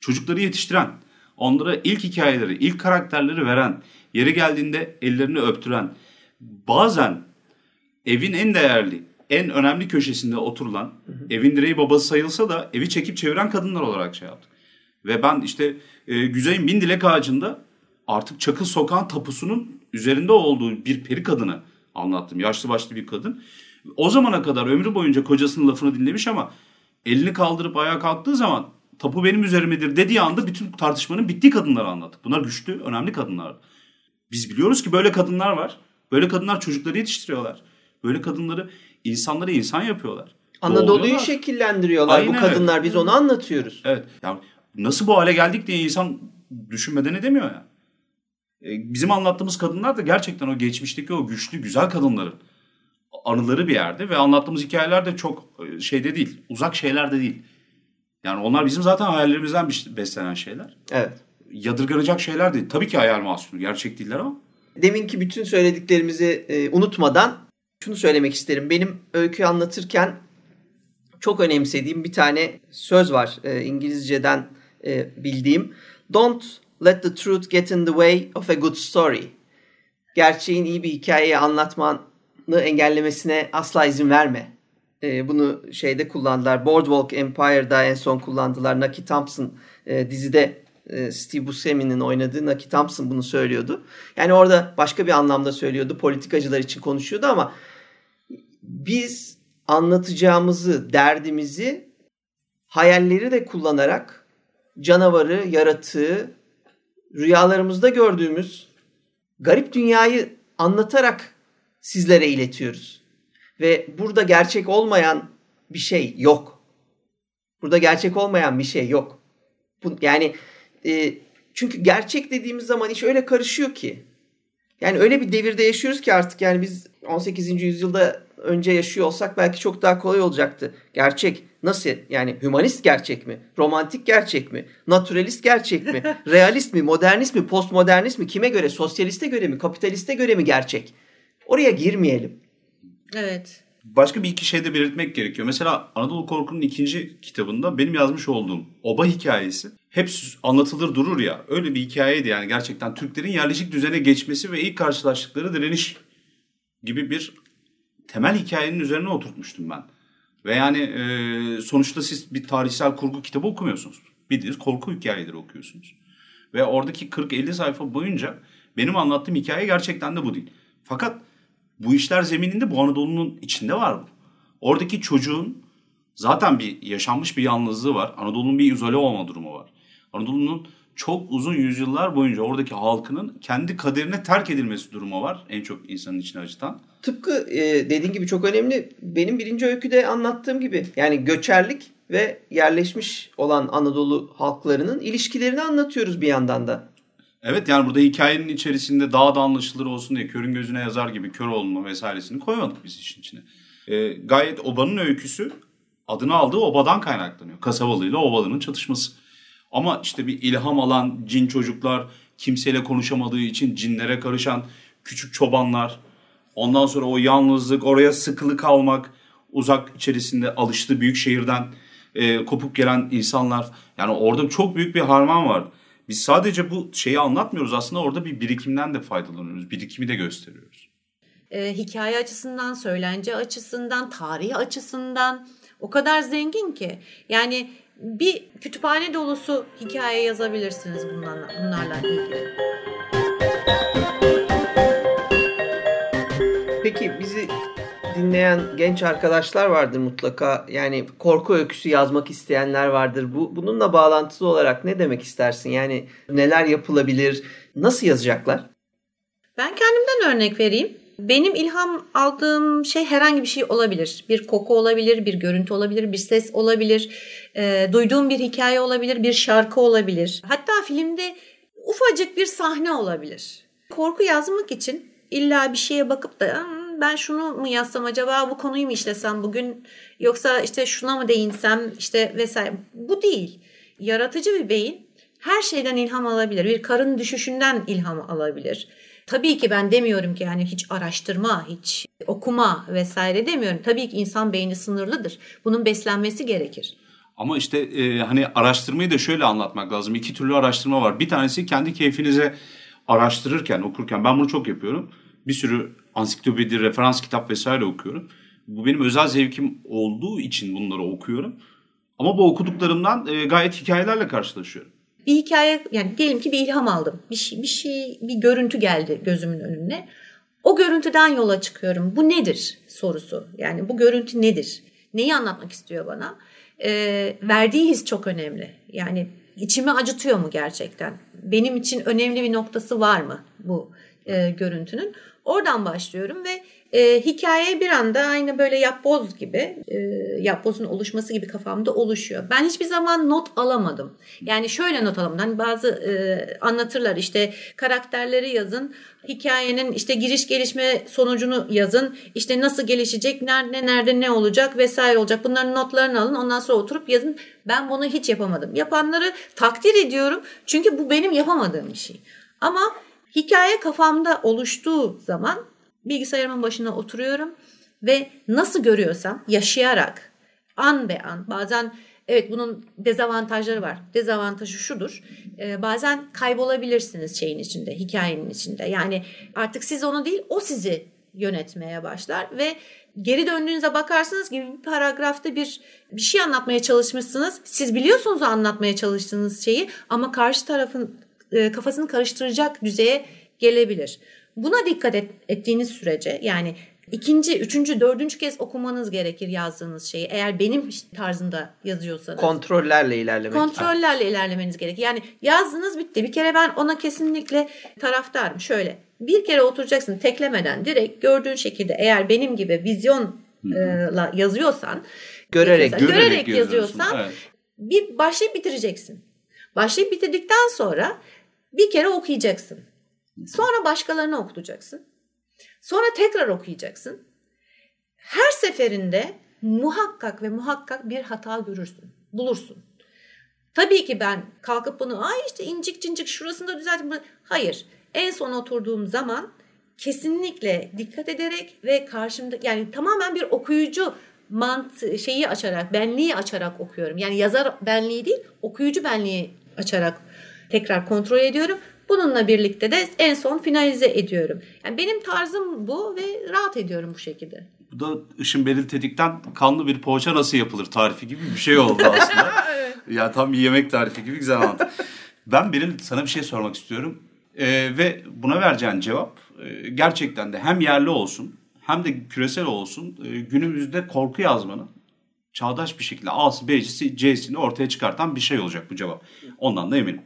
Çocukları yetiştiren, onlara ilk hikayeleri, ilk karakterleri veren, yeri geldiğinde ellerini öptüren, bazen evin en değerli, en önemli köşesinde oturulan, hı hı. evin direği babası sayılsa da evi çekip çeviren kadınlar olarak şey yaptık. Ve ben işte e, Güzey'in bin dilek ağacında artık Çakıl Sokağın tapusunun üzerinde olduğu bir peri kadını anlattım. Yaşlı başlı bir kadın. O zamana kadar ömrü boyunca kocasının lafını dinlemiş ama elini kaldırıp ayağa kalktığı zaman tapu benim üzerimedir dediği anda bütün tartışmanın bittiği kadınları anlattık. Bunlar güçlü, önemli kadınlar. Biz biliyoruz ki böyle kadınlar var. Böyle kadınlar çocukları yetiştiriyorlar. Böyle kadınları insanları insan yapıyorlar. Anadolu'yu şekillendiriyorlar Aynen bu kadınlar. Evet. Biz onu anlatıyoruz. Evet. Yani nasıl bu hale geldik diye insan düşünmeden edemiyor ya. Yani. Bizim anlattığımız kadınlar da gerçekten o geçmişteki o güçlü, güzel kadınların anıları bir yerde ve anlattığımız hikayeler de çok e, şeyde değil, uzak şeyler de değil. Yani onlar bizim zaten hayallerimizden beslenen şeyler. Evet. Yadırganacak şeyler değil. Tabii ki hayal mahsulü. Gerçek değiller ama. Deminki bütün söylediklerimizi e, unutmadan şunu söylemek isterim. Benim öyküyü anlatırken çok önemsediğim bir tane söz var e, İngilizceden e, bildiğim. Don't let the truth get in the way of a good story. Gerçeğin iyi bir hikayeyi anlatmanı engellemesine asla izin verme e, bunu şeyde kullandılar. Boardwalk Empire'da en son kullandılar. Naki Thompson e, dizide e, Steve Buscemi'nin oynadığı Naki Thompson bunu söylüyordu. Yani orada başka bir anlamda söylüyordu. Politikacılar için konuşuyordu ama biz anlatacağımızı, derdimizi hayalleri de kullanarak canavarı, yaratığı, rüyalarımızda gördüğümüz garip dünyayı anlatarak sizlere iletiyoruz. Ve burada gerçek olmayan bir şey yok. Burada gerçek olmayan bir şey yok. Bu, yani e, çünkü gerçek dediğimiz zaman iş öyle karışıyor ki. Yani öyle bir devirde yaşıyoruz ki artık yani biz 18. yüzyılda önce yaşıyor olsak belki çok daha kolay olacaktı. Gerçek nasıl yani hümanist gerçek mi? Romantik gerçek mi? Naturalist gerçek mi? Realist mi? Modernist mi? Postmodernist mi? Kime göre? Sosyaliste göre mi? Kapitaliste göre mi gerçek? Oraya girmeyelim. Evet. Başka bir iki şey de belirtmek gerekiyor. Mesela Anadolu Korku'nun ikinci kitabında benim yazmış olduğum oba hikayesi hep anlatılır durur ya. Öyle bir hikayeydi yani gerçekten Türklerin yerleşik düzene geçmesi ve ilk karşılaştıkları direniş gibi bir temel hikayenin üzerine oturtmuştum ben. Ve yani e, sonuçta siz bir tarihsel kurgu kitabı okumuyorsunuz. Bildiğiniz korku hikayeleri okuyorsunuz. Ve oradaki 40-50 sayfa boyunca benim anlattığım hikaye gerçekten de bu değil. Fakat bu işler zemininde bu Anadolu'nun içinde var bu. Oradaki çocuğun zaten bir yaşanmış bir yalnızlığı var. Anadolu'nun bir izole olma durumu var. Anadolu'nun çok uzun yüzyıllar boyunca oradaki halkının kendi kaderine terk edilmesi durumu var. En çok insanın içine acıtan. Tıpkı e, dediğin gibi çok önemli. Benim birinci öyküde anlattığım gibi. Yani göçerlik ve yerleşmiş olan Anadolu halklarının ilişkilerini anlatıyoruz bir yandan da. Evet yani burada hikayenin içerisinde daha da anlaşılır olsun diye körün gözüne yazar gibi kör olma vesairesini koymadık biz işin içine. E, gayet obanın öyküsü adını aldığı obadan kaynaklanıyor. Kasabalı ile obalının çatışması. Ama işte bir ilham alan cin çocuklar, kimseyle konuşamadığı için cinlere karışan küçük çobanlar, ondan sonra o yalnızlık, oraya sıkılı kalmak, uzak içerisinde alıştığı büyük şehirden e, kopup gelen insanlar. Yani orada çok büyük bir harman var. Biz sadece bu şeyi anlatmıyoruz aslında orada bir birikimden de faydalanıyoruz. Birikimi de gösteriyoruz. E, hikaye açısından, söylence açısından, tarih açısından o kadar zengin ki. Yani bir kütüphane dolusu hikaye yazabilirsiniz bunlarla, bunlarla ilgili. Dinleyen genç arkadaşlar vardır mutlaka. Yani korku öyküsü yazmak isteyenler vardır. Bu bununla bağlantılı olarak ne demek istersin? Yani neler yapılabilir? Nasıl yazacaklar? Ben kendimden örnek vereyim. Benim ilham aldığım şey herhangi bir şey olabilir. Bir koku olabilir, bir görüntü olabilir, bir ses olabilir, e, duyduğum bir hikaye olabilir, bir şarkı olabilir. Hatta filmde ufacık bir sahne olabilir. Korku yazmak için illa bir şeye bakıp da ben şunu mu yazsam acaba bu konuyu mu işlesem bugün yoksa işte şuna mı değinsem işte vesaire. Bu değil. Yaratıcı bir beyin her şeyden ilham alabilir. Bir karın düşüşünden ilham alabilir Tabii ki ben demiyorum ki yani hiç araştırma, hiç okuma vesaire demiyorum. Tabii ki insan beyni sınırlıdır. Bunun beslenmesi gerekir. Ama işte e, hani araştırmayı da şöyle anlatmak lazım. İki türlü araştırma var. Bir tanesi kendi keyfinize araştırırken, okurken ben bunu çok yapıyorum. Bir sürü ansiklopedi, referans kitap vesaire okuyorum. Bu benim özel zevkim olduğu için bunları okuyorum. Ama bu okuduklarımdan e, gayet hikayelerle karşılaşıyorum bir hikaye yani diyelim ki bir ilham aldım. Bir şey, bir şey bir görüntü geldi gözümün önüne. O görüntüden yola çıkıyorum. Bu nedir sorusu. Yani bu görüntü nedir? Neyi anlatmak istiyor bana? Ee, verdiği his çok önemli. Yani içimi acıtıyor mu gerçekten? Benim için önemli bir noktası var mı bu e, görüntünün? Oradan başlıyorum ve e, hikaye bir anda aynı böyle yapboz gibi, e, yapbozun oluşması gibi kafamda oluşuyor. Ben hiçbir zaman not alamadım. Yani şöyle not alamadım. Hani bazı e, anlatırlar işte karakterleri yazın, hikayenin işte giriş gelişme sonucunu yazın, işte nasıl gelişecek, nerede nerede ne olacak vesaire olacak. Bunların notlarını alın, ondan sonra oturup yazın. Ben bunu hiç yapamadım. Yapanları takdir ediyorum çünkü bu benim yapamadığım bir şey. Ama hikaye kafamda oluştuğu zaman bilgisayarımın başına oturuyorum ve nasıl görüyorsam yaşayarak an be an bazen evet bunun dezavantajları var. Dezavantajı şudur. E, bazen kaybolabilirsiniz şeyin içinde, hikayenin içinde. Yani artık siz onu değil o sizi yönetmeye başlar ve geri döndüğünüzde bakarsınız gibi bir paragrafta bir bir şey anlatmaya çalışmışsınız. Siz biliyorsunuz anlatmaya çalıştığınız şeyi ama karşı tarafın e, kafasını karıştıracak düzeye gelebilir. Buna dikkat et, ettiğiniz sürece yani ikinci, üçüncü, dördüncü kez okumanız gerekir yazdığınız şeyi. Eğer benim tarzında yazıyorsanız. Kontrollerle ilerlemek. Kontrollerle evet. ilerlemeniz gerekir. Yani yazdınız bitti. Bir kere ben ona kesinlikle taraftarım. Şöyle bir kere oturacaksın teklemeden direkt gördüğün şekilde eğer benim gibi vizyonla yazıyorsan görerek görerek, görerek yazıyorsan evet. bir başlayıp bitireceksin. Başlayıp bitirdikten sonra bir kere okuyacaksın. Sonra başkalarına okutacaksın. Sonra tekrar okuyacaksın. Her seferinde muhakkak ve muhakkak bir hata görürsün, bulursun. Tabii ki ben kalkıp bunu ay işte incik cincik şurasında düzelttim. Hayır. En son oturduğum zaman kesinlikle dikkat ederek ve karşımda yani tamamen bir okuyucu mant şeyi açarak, benliği açarak okuyorum. Yani yazar benliği değil, okuyucu benliği açarak tekrar kontrol ediyorum. Bununla birlikte de en son finalize ediyorum. Yani benim tarzım bu ve rahat ediyorum bu şekilde. Bu da Işın Beril Tedik'ten kanlı bir poğaça nasıl yapılır tarifi gibi bir şey oldu aslında. evet. ya tam bir yemek tarifi gibi güzel anlattın. ben Beril sana bir şey sormak istiyorum. Ee, ve buna vereceğin cevap e, gerçekten de hem yerli olsun hem de küresel olsun e, günümüzde korku yazmanın çağdaş bir şekilde A'sı B'si C'sini ortaya çıkartan bir şey olacak bu cevap. Ondan da eminim.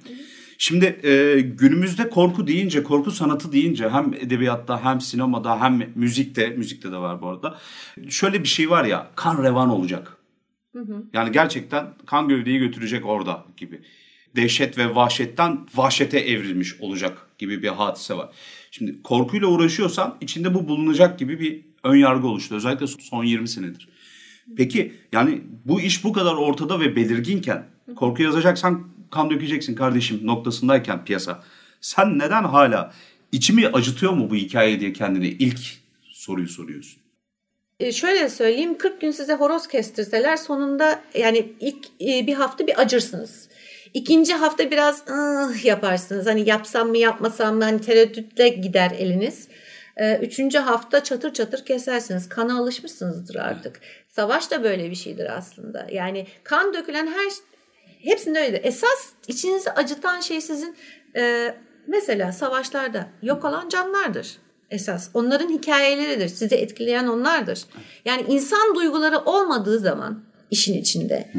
Şimdi e, günümüzde korku deyince, korku sanatı deyince hem edebiyatta hem sinemada hem müzikte, müzikte de var bu arada. Şöyle bir şey var ya, kan revan olacak. Hı hı. Yani gerçekten kan gövdeyi götürecek orada gibi. Dehşet ve vahşetten vahşete evrilmiş olacak gibi bir hadise var. Şimdi korkuyla uğraşıyorsan içinde bu bulunacak gibi bir ön yargı oluştu. Özellikle son 20 senedir. Peki yani bu iş bu kadar ortada ve belirginken korku yazacaksan kan dökeceksin kardeşim noktasındayken piyasa. Sen neden hala içimi acıtıyor mu bu hikaye diye kendine ilk soruyu soruyorsun? E şöyle söyleyeyim 40 gün size horoz kestirseler sonunda yani ilk e, bir hafta bir acırsınız. İkinci hafta biraz ıh yaparsınız. Hani yapsam mı yapmasam mı hani tereddütle gider eliniz. E, üçüncü hafta çatır çatır kesersiniz. Kana alışmışsınızdır artık. Savaş da böyle bir şeydir aslında. Yani kan dökülen her hepsinde öyledir. Esas içinizi acıtan şey sizin e, mesela savaşlarda yok olan canlardır esas. Onların hikayeleridir. Sizi etkileyen onlardır. Yani insan duyguları olmadığı zaman işin içinde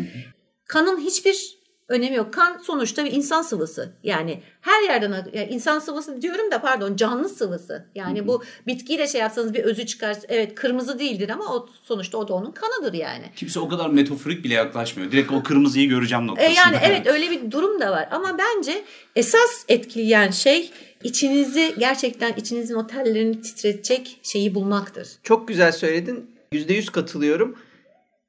kanın hiçbir önemi yok. Kan sonuçta bir insan sıvısı. Yani her yerden yani insan sıvısı diyorum da pardon canlı sıvısı. Yani bu bitkiyle şey yapsanız bir özü çıkar. Evet kırmızı değildir ama o sonuçta o da onun kanıdır yani. Kimse o kadar metaforik bile yaklaşmıyor. Direkt o kırmızıyı göreceğim noktasında. E yani evet öyle bir durum da var. Ama bence esas etkileyen şey içinizi gerçekten içinizin o tellerini titretecek şeyi bulmaktır. Çok güzel söyledin. %100 katılıyorum.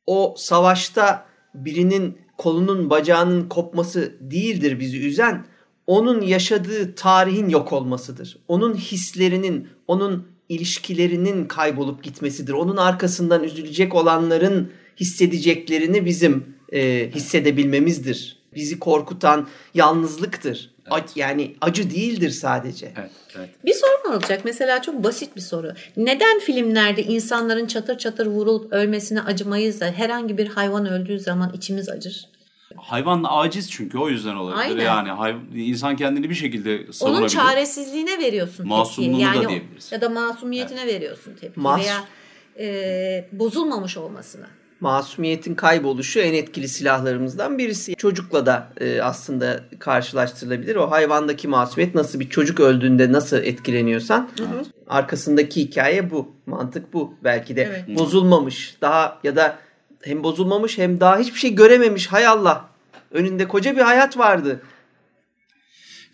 O savaşta birinin kolunun bacağının kopması değildir bizi üzen. Onun yaşadığı tarihin yok olmasıdır. Onun hislerinin, onun ilişkilerinin kaybolup gitmesidir. Onun arkasından üzülecek olanların hissedeceklerini bizim e, hissedebilmemizdir. Bizi korkutan yalnızlıktır. Evet. yani acı değildir sadece. Evet, evet. Bir soru olacak? Mesela çok basit bir soru. Neden filmlerde insanların çatır çatır vurulup ölmesine acımayız da herhangi bir hayvan öldüğü zaman içimiz acır? Hayvan aciz çünkü o yüzden olabilir. Aynen. Yani hay, insan kendini bir şekilde savunabilir. Onun çaresizliğine veriyorsun Masumluğunu tepkiyi. Yani da diyebiliriz. Ya da masumiyetine evet. veriyorsun tepki Mas veya e, bozulmamış olmasına masumiyetin kayboluşu en etkili silahlarımızdan birisi. Çocukla da e, aslında karşılaştırılabilir. O hayvandaki masumiyet nasıl bir çocuk öldüğünde nasıl etkileniyorsan hı. arkasındaki hikaye bu. Mantık bu. Belki de evet. bozulmamış daha ya da hem bozulmamış hem daha hiçbir şey görememiş. Hay Allah. Önünde koca bir hayat vardı.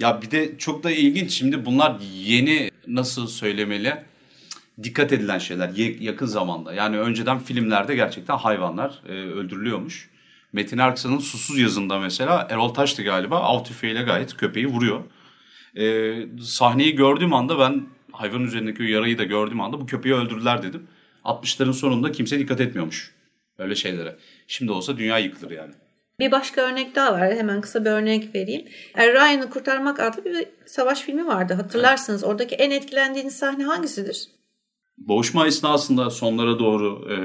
Ya bir de çok da ilginç şimdi bunlar yeni nasıl söylemeli? Dikkat edilen şeyler yakın zamanda. Yani önceden filmlerde gerçekten hayvanlar e, öldürülüyormuş. Metin Erksan'ın Susuz Yazında mesela Erol Taş'tı galiba av tüfeğiyle gayet köpeği vuruyor. E, sahneyi gördüğüm anda ben hayvanın üzerindeki yarayı da gördüğüm anda bu köpeği öldürdüler dedim. 60'ların sonunda kimse dikkat etmiyormuş öyle şeylere. Şimdi olsa dünya yıkılır yani. Bir başka örnek daha var. Hemen kısa bir örnek vereyim. Er Ryan'ı Kurtarmak adlı bir savaş filmi vardı. Hatırlarsınız. Oradaki en etkilendiğiniz sahne hangisidir? Boğuşma esnasında sonlara doğru e,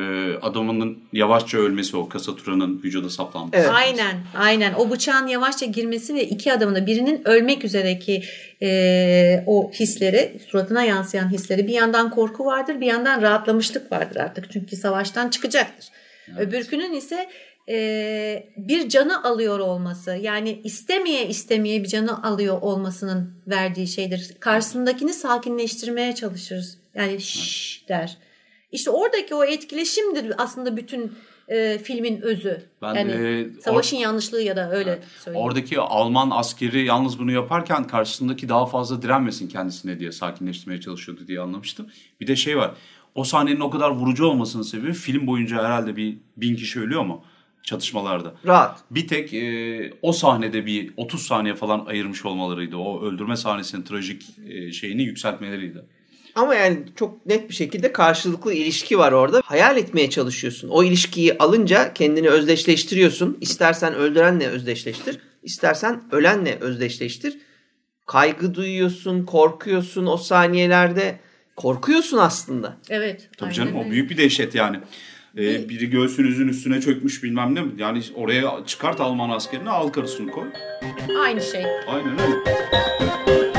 adamının yavaşça ölmesi o kasaturanın vücuda saplanması. Evet. Aynen aynen o bıçağın yavaşça girmesi ve iki adamın da birinin ölmek üzereki e, o hisleri suratına yansıyan hisleri bir yandan korku vardır bir yandan rahatlamışlık vardır artık çünkü savaştan çıkacaktır. Evet. Öbürkünün ise e, bir canı alıyor olması yani istemeye istemeye bir canı alıyor olmasının verdiği şeydir. Karşısındakini sakinleştirmeye çalışırız yani şşş der. İşte oradaki o etkileşimdir aslında bütün e, filmin özü. Ben, yani e, savaşın or- yanlışlığı ya da öyle evet. söyleyeyim. Oradaki Alman askeri yalnız bunu yaparken karşısındaki daha fazla direnmesin kendisine diye sakinleştirmeye çalışıyordu diye anlamıştım. Bir de şey var. O sahnenin o kadar vurucu olmasının sebebi film boyunca herhalde bir bin kişi ölüyor mu? çatışmalarda. Rahat. Bir tek e, o sahnede bir 30 saniye falan ayırmış olmalarıydı. O öldürme sahnesinin trajik e, şeyini yükseltmeleriydi. Ama yani çok net bir şekilde karşılıklı ilişki var orada. Hayal etmeye çalışıyorsun. O ilişkiyi alınca kendini özdeşleştiriyorsun. İstersen öldürenle özdeşleştir, istersen ölenle özdeşleştir. Kaygı duyuyorsun, korkuyorsun o saniyelerde. Korkuyorsun aslında. Evet. Tabii canım o büyük bir dehşet yani. Ee, biri göğsünüzün üstüne çökmüş bilmem ne. Yani oraya çıkart Alman askerini al karısını koy. Aynı şey. Aynen öyle.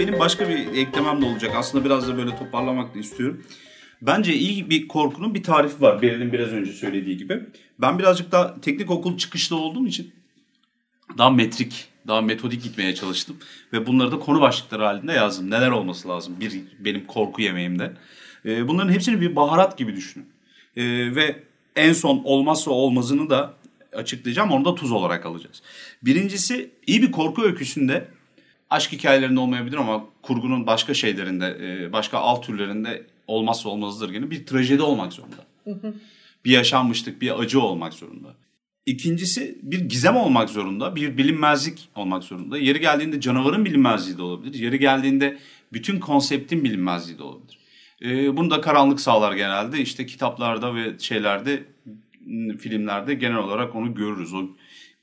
Benim başka bir eklemem de olacak. Aslında biraz da böyle toparlamak da istiyorum. Bence iyi bir korkunun bir tarifi var. Beril'in biraz önce söylediği gibi. Ben birazcık daha teknik okul çıkışlı olduğum için daha metrik, daha metodik gitmeye çalıştım. Ve bunları da konu başlıkları halinde yazdım. Neler olması lazım bir benim korku yemeğimde. Ee, bunların hepsini bir baharat gibi düşünün. Ee, ve en son olmazsa olmazını da açıklayacağım. Onu da tuz olarak alacağız. Birincisi iyi bir korku öyküsünde aşk hikayelerinde olmayabilir ama kurgunun başka şeylerinde, e, başka alt türlerinde olmazsa olmazdır gene bir trajedi olmak zorunda. Bir yaşanmışlık, bir acı olmak zorunda. İkincisi bir gizem olmak zorunda, bir bilinmezlik olmak zorunda. Yeri geldiğinde canavarın bilinmezliği de olabilir. Yeri geldiğinde bütün konseptin bilinmezliği de olabilir. Ee, bunu da karanlık sağlar genelde. İşte kitaplarda ve şeylerde, filmlerde genel olarak onu görürüz. O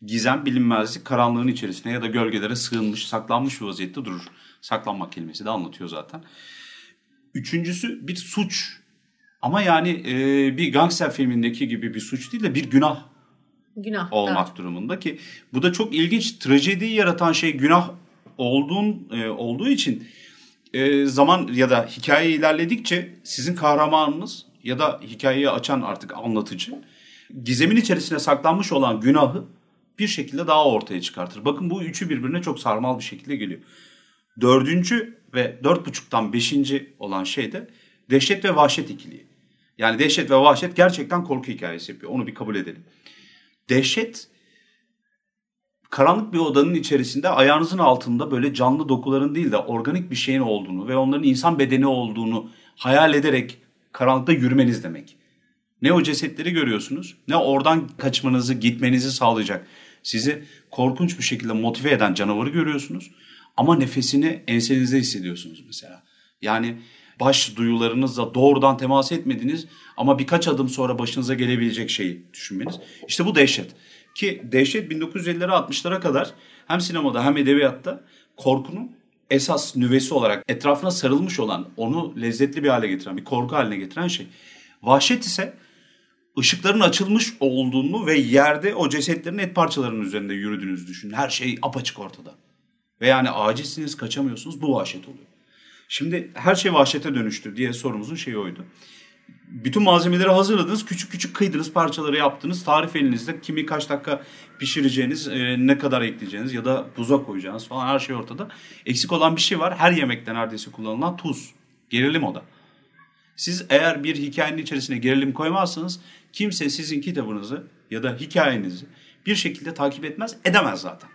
gizem, bilinmezlik karanlığın içerisine ya da gölgelere sığınmış, saklanmış bir vaziyette durur. Saklanmak kelimesi de anlatıyor zaten. Üçüncüsü bir suç. Ama yani e, bir gangster filmindeki gibi bir suç değil de bir günah Günah. olmak evet. durumunda ki bu da çok ilginç. Trajediyi yaratan şey günah olduğun e, olduğu için e, zaman ya da hikaye ilerledikçe sizin kahramanınız ya da hikayeyi açan artık anlatıcı gizemin içerisine saklanmış olan günahı bir şekilde daha ortaya çıkartır. Bakın bu üçü birbirine çok sarmal bir şekilde geliyor. Dördüncü ve dört buçuktan beşinci olan şey de dehşet ve vahşet ikiliği. Yani dehşet ve vahşet gerçekten korku hikayesi yapıyor. Onu bir kabul edelim. Dehşet karanlık bir odanın içerisinde ayağınızın altında böyle canlı dokuların değil de organik bir şeyin olduğunu ve onların insan bedeni olduğunu hayal ederek karanlıkta yürümeniz demek. Ne o cesetleri görüyorsunuz ne oradan kaçmanızı gitmenizi sağlayacak sizi korkunç bir şekilde motive eden canavarı görüyorsunuz. Ama nefesini ensenizde hissediyorsunuz mesela. Yani baş duyularınızla doğrudan temas etmediniz ama birkaç adım sonra başınıza gelebilecek şeyi düşünmeniz. İşte bu dehşet. Ki dehşet 1950'lere 60'lara kadar hem sinemada hem edebiyatta korkunun esas nüvesi olarak etrafına sarılmış olan, onu lezzetli bir hale getiren, bir korku haline getiren şey. Vahşet ise ışıkların açılmış olduğunu ve yerde o cesetlerin et parçalarının üzerinde yürüdüğünüzü düşünün. Her şey apaçık ortada. Ve yani acizsiniz, kaçamıyorsunuz. Bu vahşet oluyor. Şimdi her şey vahşete dönüştü diye sorumuzun şeyi oydu. Bütün malzemeleri hazırladınız, küçük küçük kıydınız, parçaları yaptınız. Tarif elinizde kimi kaç dakika pişireceğiniz, e, ne kadar ekleyeceğiniz ya da buza koyacağınız falan her şey ortada. Eksik olan bir şey var. Her yemekte neredeyse kullanılan tuz. Gerilim o da. Siz eğer bir hikayenin içerisine gerilim koymazsanız kimse sizin kitabınızı ya da hikayenizi bir şekilde takip etmez, edemez zaten.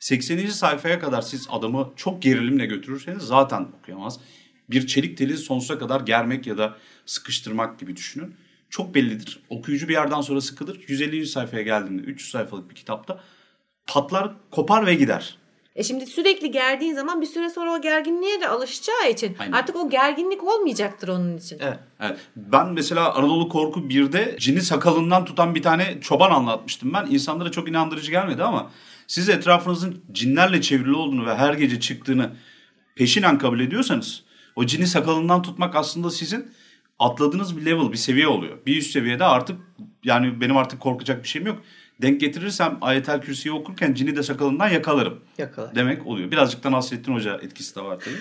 80. sayfaya kadar siz adamı çok gerilimle götürürseniz zaten okuyamaz. Bir çelik teli sonsuza kadar germek ya da sıkıştırmak gibi düşünün. Çok bellidir. Okuyucu bir yerden sonra sıkılır. 150. sayfaya geldiğinde 300 sayfalık bir kitapta patlar, kopar ve gider. E şimdi sürekli gerdiğin zaman bir süre sonra o gerginliğe de alışacağı için Aynen. artık o gerginlik olmayacaktır onun için. Evet. Evet. Ben mesela Anadolu Korku 1'de cini sakalından tutan bir tane çoban anlatmıştım ben. İnsanlara çok inandırıcı gelmedi ama siz etrafınızın cinlerle çevrili olduğunu ve her gece çıktığını peşinen kabul ediyorsanız o cini sakalından tutmak aslında sizin atladığınız bir level, bir seviye oluyor. Bir üst seviyede artık yani benim artık korkacak bir şeyim yok. Denk getirirsem ayetel kürsüyü okurken cini de sakalından yakalarım Yakalar. demek oluyor. Birazcık da Nasrettin Hoca etkisi de var tabii.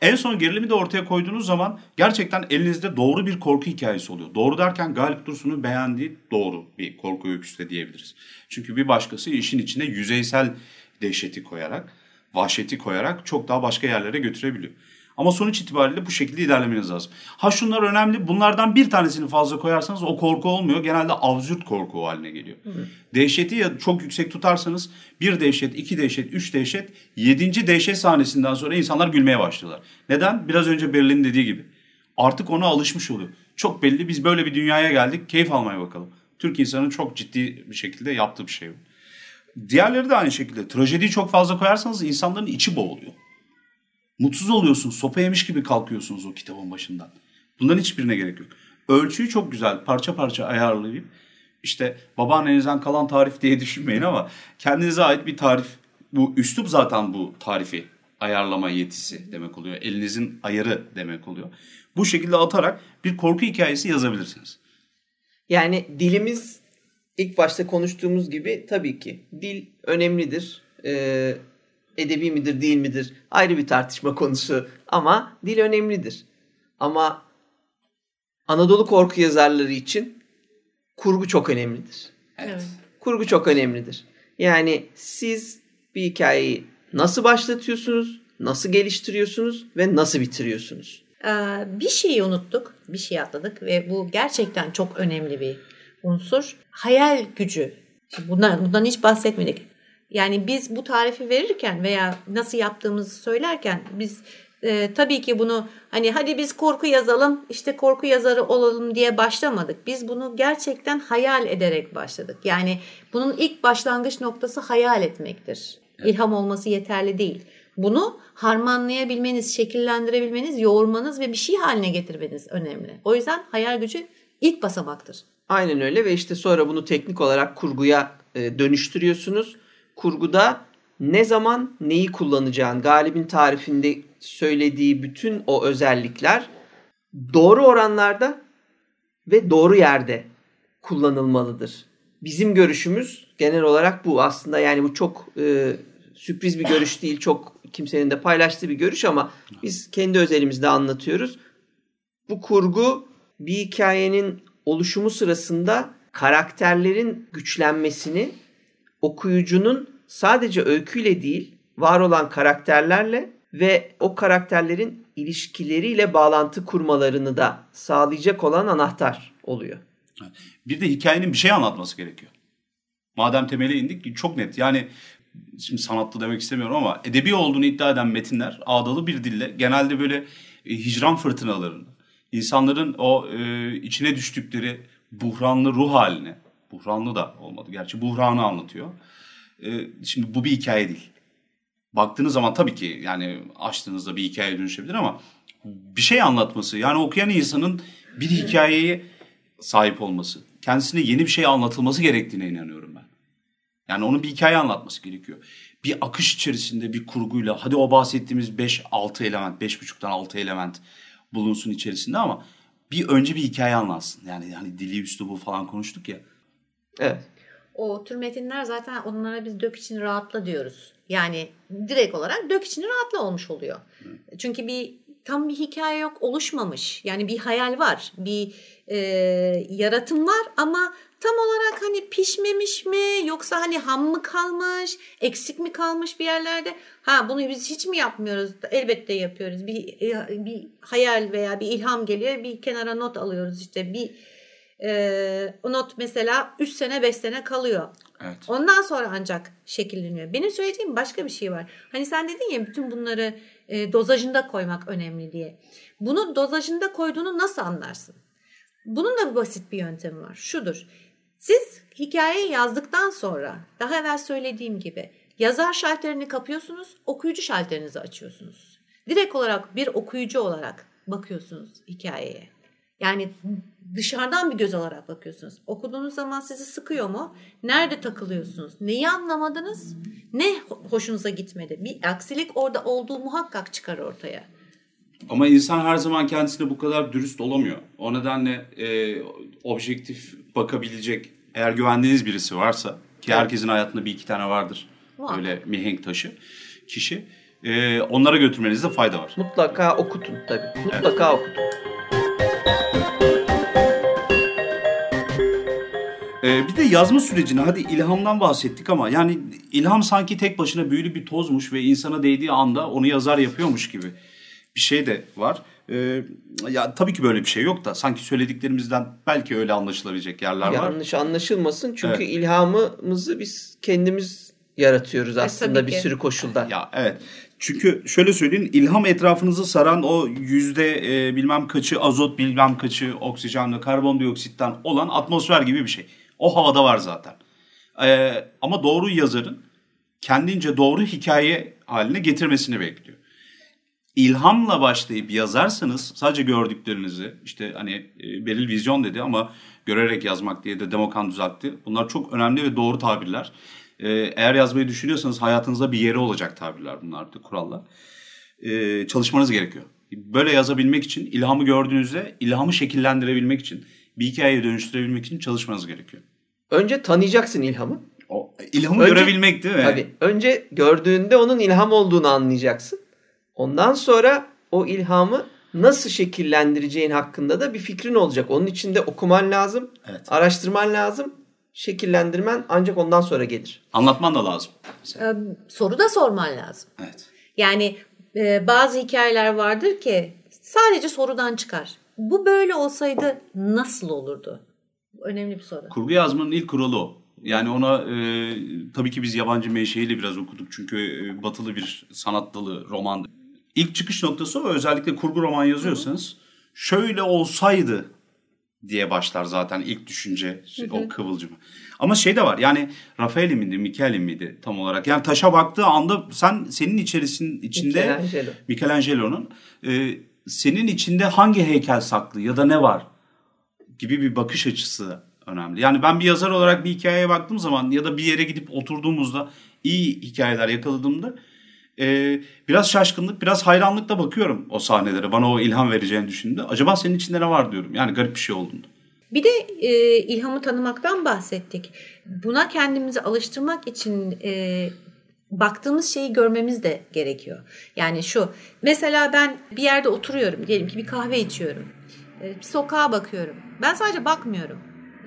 En son gerilimi de ortaya koyduğunuz zaman gerçekten elinizde doğru bir korku hikayesi oluyor. Doğru derken Galip Dursun'un beğendiği doğru bir korku öyküsü de diyebiliriz. Çünkü bir başkası işin içine yüzeysel dehşeti koyarak, vahşeti koyarak çok daha başka yerlere götürebiliyor. Ama sonuç itibariyle bu şekilde ilerlemeniz lazım. Ha şunlar önemli. Bunlardan bir tanesini fazla koyarsanız o korku olmuyor. Genelde absürt korku haline geliyor. Dehşeti ya çok yüksek tutarsanız bir dehşet, iki dehşet, üç dehşet, yedinci dehşet sahnesinden sonra insanlar gülmeye başlıyorlar. Neden? Biraz önce Berlin'in dediği gibi. Artık ona alışmış oluyor. Çok belli biz böyle bir dünyaya geldik. Keyif almaya bakalım. Türk insanın çok ciddi bir şekilde yaptığı bir şey bu. Diğerleri de aynı şekilde. Trajediyi çok fazla koyarsanız insanların içi boğuluyor. Mutsuz oluyorsun, sopa yemiş gibi kalkıyorsunuz o kitabın başından. Bunların hiçbirine gerek yok. Ölçüyü çok güzel parça parça ayarlayıp işte babaannenizden kalan tarif diye düşünmeyin ama kendinize ait bir tarif. Bu üslup zaten bu tarifi ayarlama yetisi demek oluyor. Elinizin ayarı demek oluyor. Bu şekilde atarak bir korku hikayesi yazabilirsiniz. Yani dilimiz ilk başta konuştuğumuz gibi tabii ki dil önemlidir. Ee, edebi midir değil midir ayrı bir tartışma konusu ama dil önemlidir. Ama Anadolu korku yazarları için kurgu çok önemlidir. Evet. Kurgu çok önemlidir. Yani siz bir hikayeyi nasıl başlatıyorsunuz, nasıl geliştiriyorsunuz ve nasıl bitiriyorsunuz? Ee, bir şeyi unuttuk, bir şey atladık ve bu gerçekten çok önemli bir unsur. Hayal gücü. Bundan, bundan hiç bahsetmedik. Yani biz bu tarifi verirken veya nasıl yaptığımızı söylerken biz e, tabii ki bunu hani hadi biz korku yazalım işte korku yazarı olalım diye başlamadık. Biz bunu gerçekten hayal ederek başladık. Yani bunun ilk başlangıç noktası hayal etmektir. İlham olması yeterli değil. Bunu harmanlayabilmeniz, şekillendirebilmeniz, yoğurmanız ve bir şey haline getirmeniz önemli. O yüzden hayal gücü ilk basamaktır. Aynen öyle ve işte sonra bunu teknik olarak kurguya e, dönüştürüyorsunuz. Kurguda ne zaman neyi kullanacağın, Galip'in tarifinde söylediği bütün o özellikler doğru oranlarda ve doğru yerde kullanılmalıdır. Bizim görüşümüz genel olarak bu aslında yani bu çok e, sürpriz bir görüş değil, çok kimsenin de paylaştığı bir görüş ama biz kendi özelimizde anlatıyoruz. Bu kurgu bir hikayenin oluşumu sırasında karakterlerin güçlenmesini okuyucunun sadece öyküyle değil, var olan karakterlerle ve o karakterlerin ilişkileriyle bağlantı kurmalarını da sağlayacak olan anahtar oluyor. Bir de hikayenin bir şey anlatması gerekiyor. Madem temele indik çok net. Yani şimdi sanatlı demek istemiyorum ama edebi olduğunu iddia eden metinler ağdalı bir dille genelde böyle e, hicran fırtınalarını, insanların o e, içine düştükleri buhranlı ruh haline, buhranlı da olmadı gerçi buhranı anlatıyor. E, şimdi bu bir hikaye değil. Baktığınız zaman tabii ki yani açtığınızda bir hikaye dönüşebilir ama bir şey anlatması yani okuyan insanın bir hikayeye sahip olması, kendisine yeni bir şey anlatılması gerektiğine inanıyorum ben. Yani onun bir hikaye anlatması gerekiyor. Bir akış içerisinde bir kurguyla hadi o bahsettiğimiz 5-6 element, 5.5'tan 6 element bulunsun içerisinde ama bir önce bir hikaye anlatsın. Yani yani dili üslubu falan konuştuk ya. Evet. O tür metinler zaten onlara biz dök için rahatla diyoruz. Yani direkt olarak dök için rahatla olmuş oluyor. Çünkü bir tam bir hikaye yok oluşmamış. Yani bir hayal var, bir e, yaratım var ama tam olarak hani pişmemiş mi yoksa hani ham mı kalmış, eksik mi kalmış bir yerlerde? Ha bunu biz hiç mi yapmıyoruz? Elbette yapıyoruz. Bir bir hayal veya bir ilham geliyor, bir kenara not alıyoruz işte bir e, not mesela 3 sene 5 sene kalıyor. Evet. Ondan sonra ancak şekilleniyor. Benim söylediğim başka bir şey var. Hani sen dedin ya bütün bunları e, dozajında koymak önemli diye. Bunu dozajında koyduğunu nasıl anlarsın? Bunun da bir basit bir yöntemi var. Şudur. Siz hikayeyi yazdıktan sonra daha evvel söylediğim gibi yazar şalterini kapıyorsunuz, okuyucu şalterinizi açıyorsunuz. Direkt olarak bir okuyucu olarak bakıyorsunuz hikayeye. Yani dışarıdan bir göz olarak bakıyorsunuz. Okuduğunuz zaman sizi sıkıyor mu? Nerede takılıyorsunuz? Neyi anlamadınız? Ne hoşunuza gitmedi? Bir aksilik orada olduğu muhakkak çıkar ortaya. Ama insan her zaman kendisine bu kadar dürüst olamıyor. O nedenle e, objektif bakabilecek eğer güvendiğiniz birisi varsa ki herkesin hayatında bir iki tane vardır. Var. Öyle mihenk taşı kişi. E, onlara götürmenizde fayda var. Mutlaka okutun tabii. Mutlaka okutun. Ee, bir de yazma sürecine hadi ilhamdan bahsettik ama yani ilham sanki tek başına büyülü bir tozmuş ve insana değdiği anda onu yazar yapıyormuş gibi bir şey de var. Ee, ya tabii ki böyle bir şey yok da sanki söylediklerimizden belki öyle anlaşılabilecek yerler var. Yanlış anlaşılmasın çünkü Evet. ilhamımızı biz kendimiz yaratıyoruz aslında tabii bir sürü koşulda. Ya evet. Çünkü şöyle söyleyeyim ilham etrafınızı saran o yüzde e, bilmem kaçı azot bilmem kaçı oksijen ve karbondioksitten olan atmosfer gibi bir şey. O havada var zaten. E, ama doğru yazarın kendince doğru hikaye haline getirmesini bekliyor. İlhamla başlayıp yazarsanız sadece gördüklerinizi işte hani e, Beril vizyon dedi ama görerek yazmak diye de Demokan düzeltti. Bunlar çok önemli ve doğru tabirler. Ee, eğer yazmayı düşünüyorsanız hayatınızda bir yeri olacak tabirler bunlar da kurallar. Ee, çalışmanız gerekiyor. Böyle yazabilmek için ilhamı gördüğünüzde ilhamı şekillendirebilmek için bir hikayeye dönüştürebilmek için çalışmanız gerekiyor. Önce tanıyacaksın ilhamı. O ilhamı Önce- görebilmek değil mi? Tabii. Önce gördüğünde onun ilham olduğunu anlayacaksın. Ondan sonra o ilhamı nasıl şekillendireceğin hakkında da bir fikrin olacak. Onun için de okuman lazım, Evet. araştırman lazım. Şekillendirmen ancak ondan sonra gelir. Anlatman da lazım. Ee, soru da sorman lazım. Evet. Yani e, bazı hikayeler vardır ki sadece sorudan çıkar. Bu böyle olsaydı nasıl olurdu? Önemli bir soru. Kurgu yazmanın ilk kuralı o. Yani ona e, tabii ki biz yabancı menşeiyle biraz okuduk. Çünkü e, batılı bir sanat dalı roman. İlk çıkış noktası o. Özellikle kurgu roman yazıyorsanız şöyle olsaydı diye başlar zaten ilk düşünce o kıvılcımı. Ama şey de var yani Rafael'in miydi, Michelin miydi tam olarak? Yani taşa baktığı anda sen senin içerisin içinde Michelangelo. Michelangelo'nun e, senin içinde hangi heykel saklı ya da ne var gibi bir bakış açısı önemli. Yani ben bir yazar olarak bir hikayeye baktığım zaman ya da bir yere gidip oturduğumuzda iyi hikayeler yakaladığımda e, biraz şaşkınlık, biraz hayranlıkla bakıyorum o sahnelere. Bana o ilham vereceğini düşündüğümde. Acaba senin içinde ne var diyorum. Yani garip bir şey olduğunda. Bir de e, ilhamı tanımaktan bahsettik. Buna kendimizi alıştırmak için e, baktığımız şeyi görmemiz de gerekiyor. Yani şu mesela ben bir yerde oturuyorum diyelim ki bir kahve içiyorum. E, bir sokağa bakıyorum. Ben sadece bakmıyorum.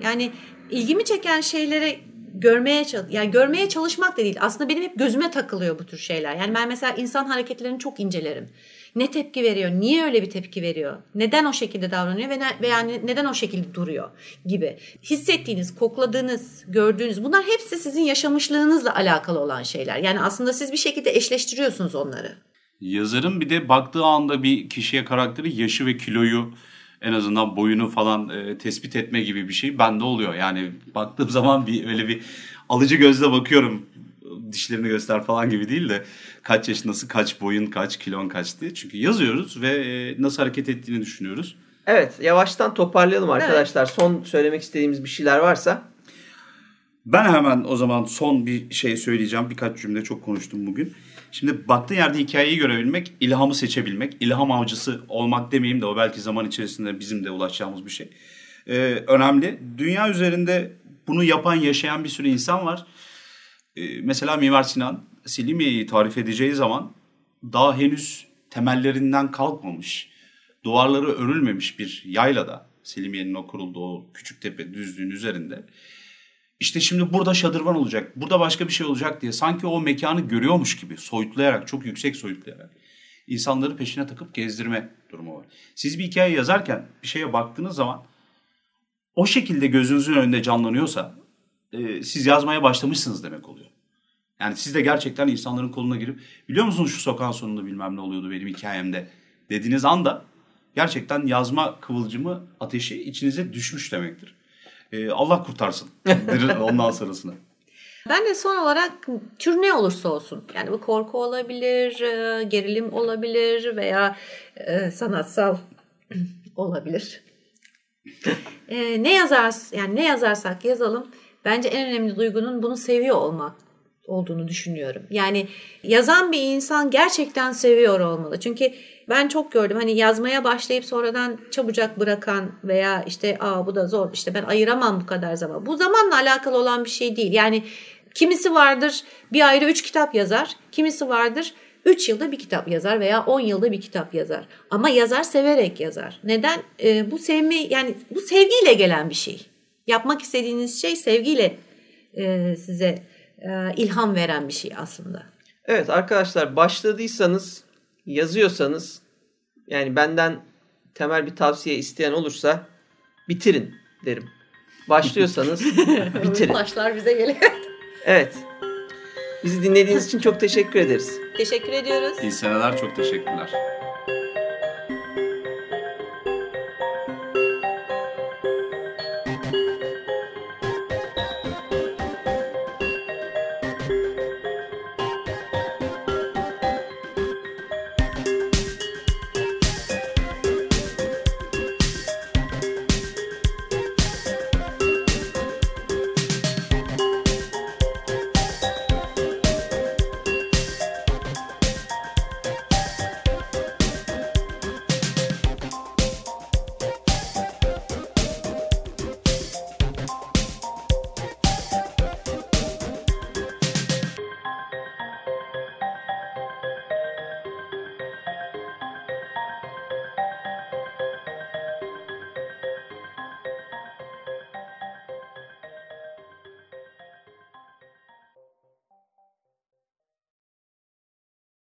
Yani ilgimi çeken şeylere görmeye yani görmeye çalışmak da değil. Aslında benim hep gözüme takılıyor bu tür şeyler. Yani ben mesela insan hareketlerini çok incelerim. Ne tepki veriyor? Niye öyle bir tepki veriyor? Neden o şekilde davranıyor ve ne, veya ne- neden o şekilde duruyor gibi. Hissettiğiniz, kokladığınız, gördüğünüz bunlar hepsi sizin yaşamışlığınızla alakalı olan şeyler. Yani aslında siz bir şekilde eşleştiriyorsunuz onları. Yazarın bir de baktığı anda bir kişiye karakteri yaşı ve kiloyu en azından boyunu falan e, tespit etme gibi bir şey bende oluyor. Yani baktığım zaman bir öyle bir alıcı gözle bakıyorum dişlerini göster falan gibi değil de kaç yaşındasın, kaç boyun, kaç kilon kaç diye. Çünkü yazıyoruz ve e, nasıl hareket ettiğini düşünüyoruz. Evet yavaştan toparlayalım arkadaşlar. Son söylemek istediğimiz bir şeyler varsa. Ben hemen o zaman son bir şey söyleyeceğim. Birkaç cümle çok konuştum bugün. Şimdi baktığın yerde hikayeyi görebilmek, ilhamı seçebilmek, ilham avcısı olmak demeyeyim de o belki zaman içerisinde bizim de ulaşacağımız bir şey. Ee, önemli. Dünya üzerinde bunu yapan, yaşayan bir sürü insan var. Ee, mesela Mimar Sinan Selimiye'yi tarif edeceği zaman daha henüz temellerinden kalkmamış, duvarları örülmemiş bir yaylada Selimiye'nin o kurulduğu küçük tepe düzlüğün üzerinde işte şimdi burada şadırvan olacak, burada başka bir şey olacak diye sanki o mekanı görüyormuş gibi soyutlayarak, çok yüksek soyutlayarak insanları peşine takıp gezdirme durumu var. Siz bir hikaye yazarken bir şeye baktığınız zaman o şekilde gözünüzün önünde canlanıyorsa e, siz yazmaya başlamışsınız demek oluyor. Yani siz de gerçekten insanların koluna girip biliyor musunuz şu sokağın sonunda bilmem ne oluyordu benim hikayemde dediğiniz anda gerçekten yazma kıvılcımı ateşi içinize düşmüş demektir. E, Allah kurtarsın ondan sonrasını. Ben de son olarak tür ne olursa olsun yani bu korku olabilir, e, gerilim olabilir veya e, sanatsal olabilir. E, ne yazar yani ne yazarsak yazalım bence en önemli duygunun bunu seviyor olmak olduğunu düşünüyorum. Yani yazan bir insan gerçekten seviyor olmalı. Çünkü ben çok gördüm hani yazmaya başlayıp sonradan çabucak bırakan veya işte aa bu da zor işte ben ayıramam bu kadar zaman. Bu zamanla alakalı olan bir şey değil. Yani kimisi vardır bir ayrı üç kitap yazar. Kimisi vardır 3 yılda bir kitap yazar veya 10 yılda bir kitap yazar. Ama yazar severek yazar. Neden? Ee, bu sevme yani bu sevgiyle gelen bir şey. Yapmak istediğiniz şey sevgiyle e, size e, ilham veren bir şey aslında. Evet arkadaşlar başladıysanız yazıyorsanız yani benden temel bir tavsiye isteyen olursa bitirin derim. Başlıyorsanız bitirin. Taşlar bize geliyor. Evet. Bizi dinlediğiniz için çok teşekkür ederiz. Teşekkür ediyoruz. İyi seneler çok teşekkürler.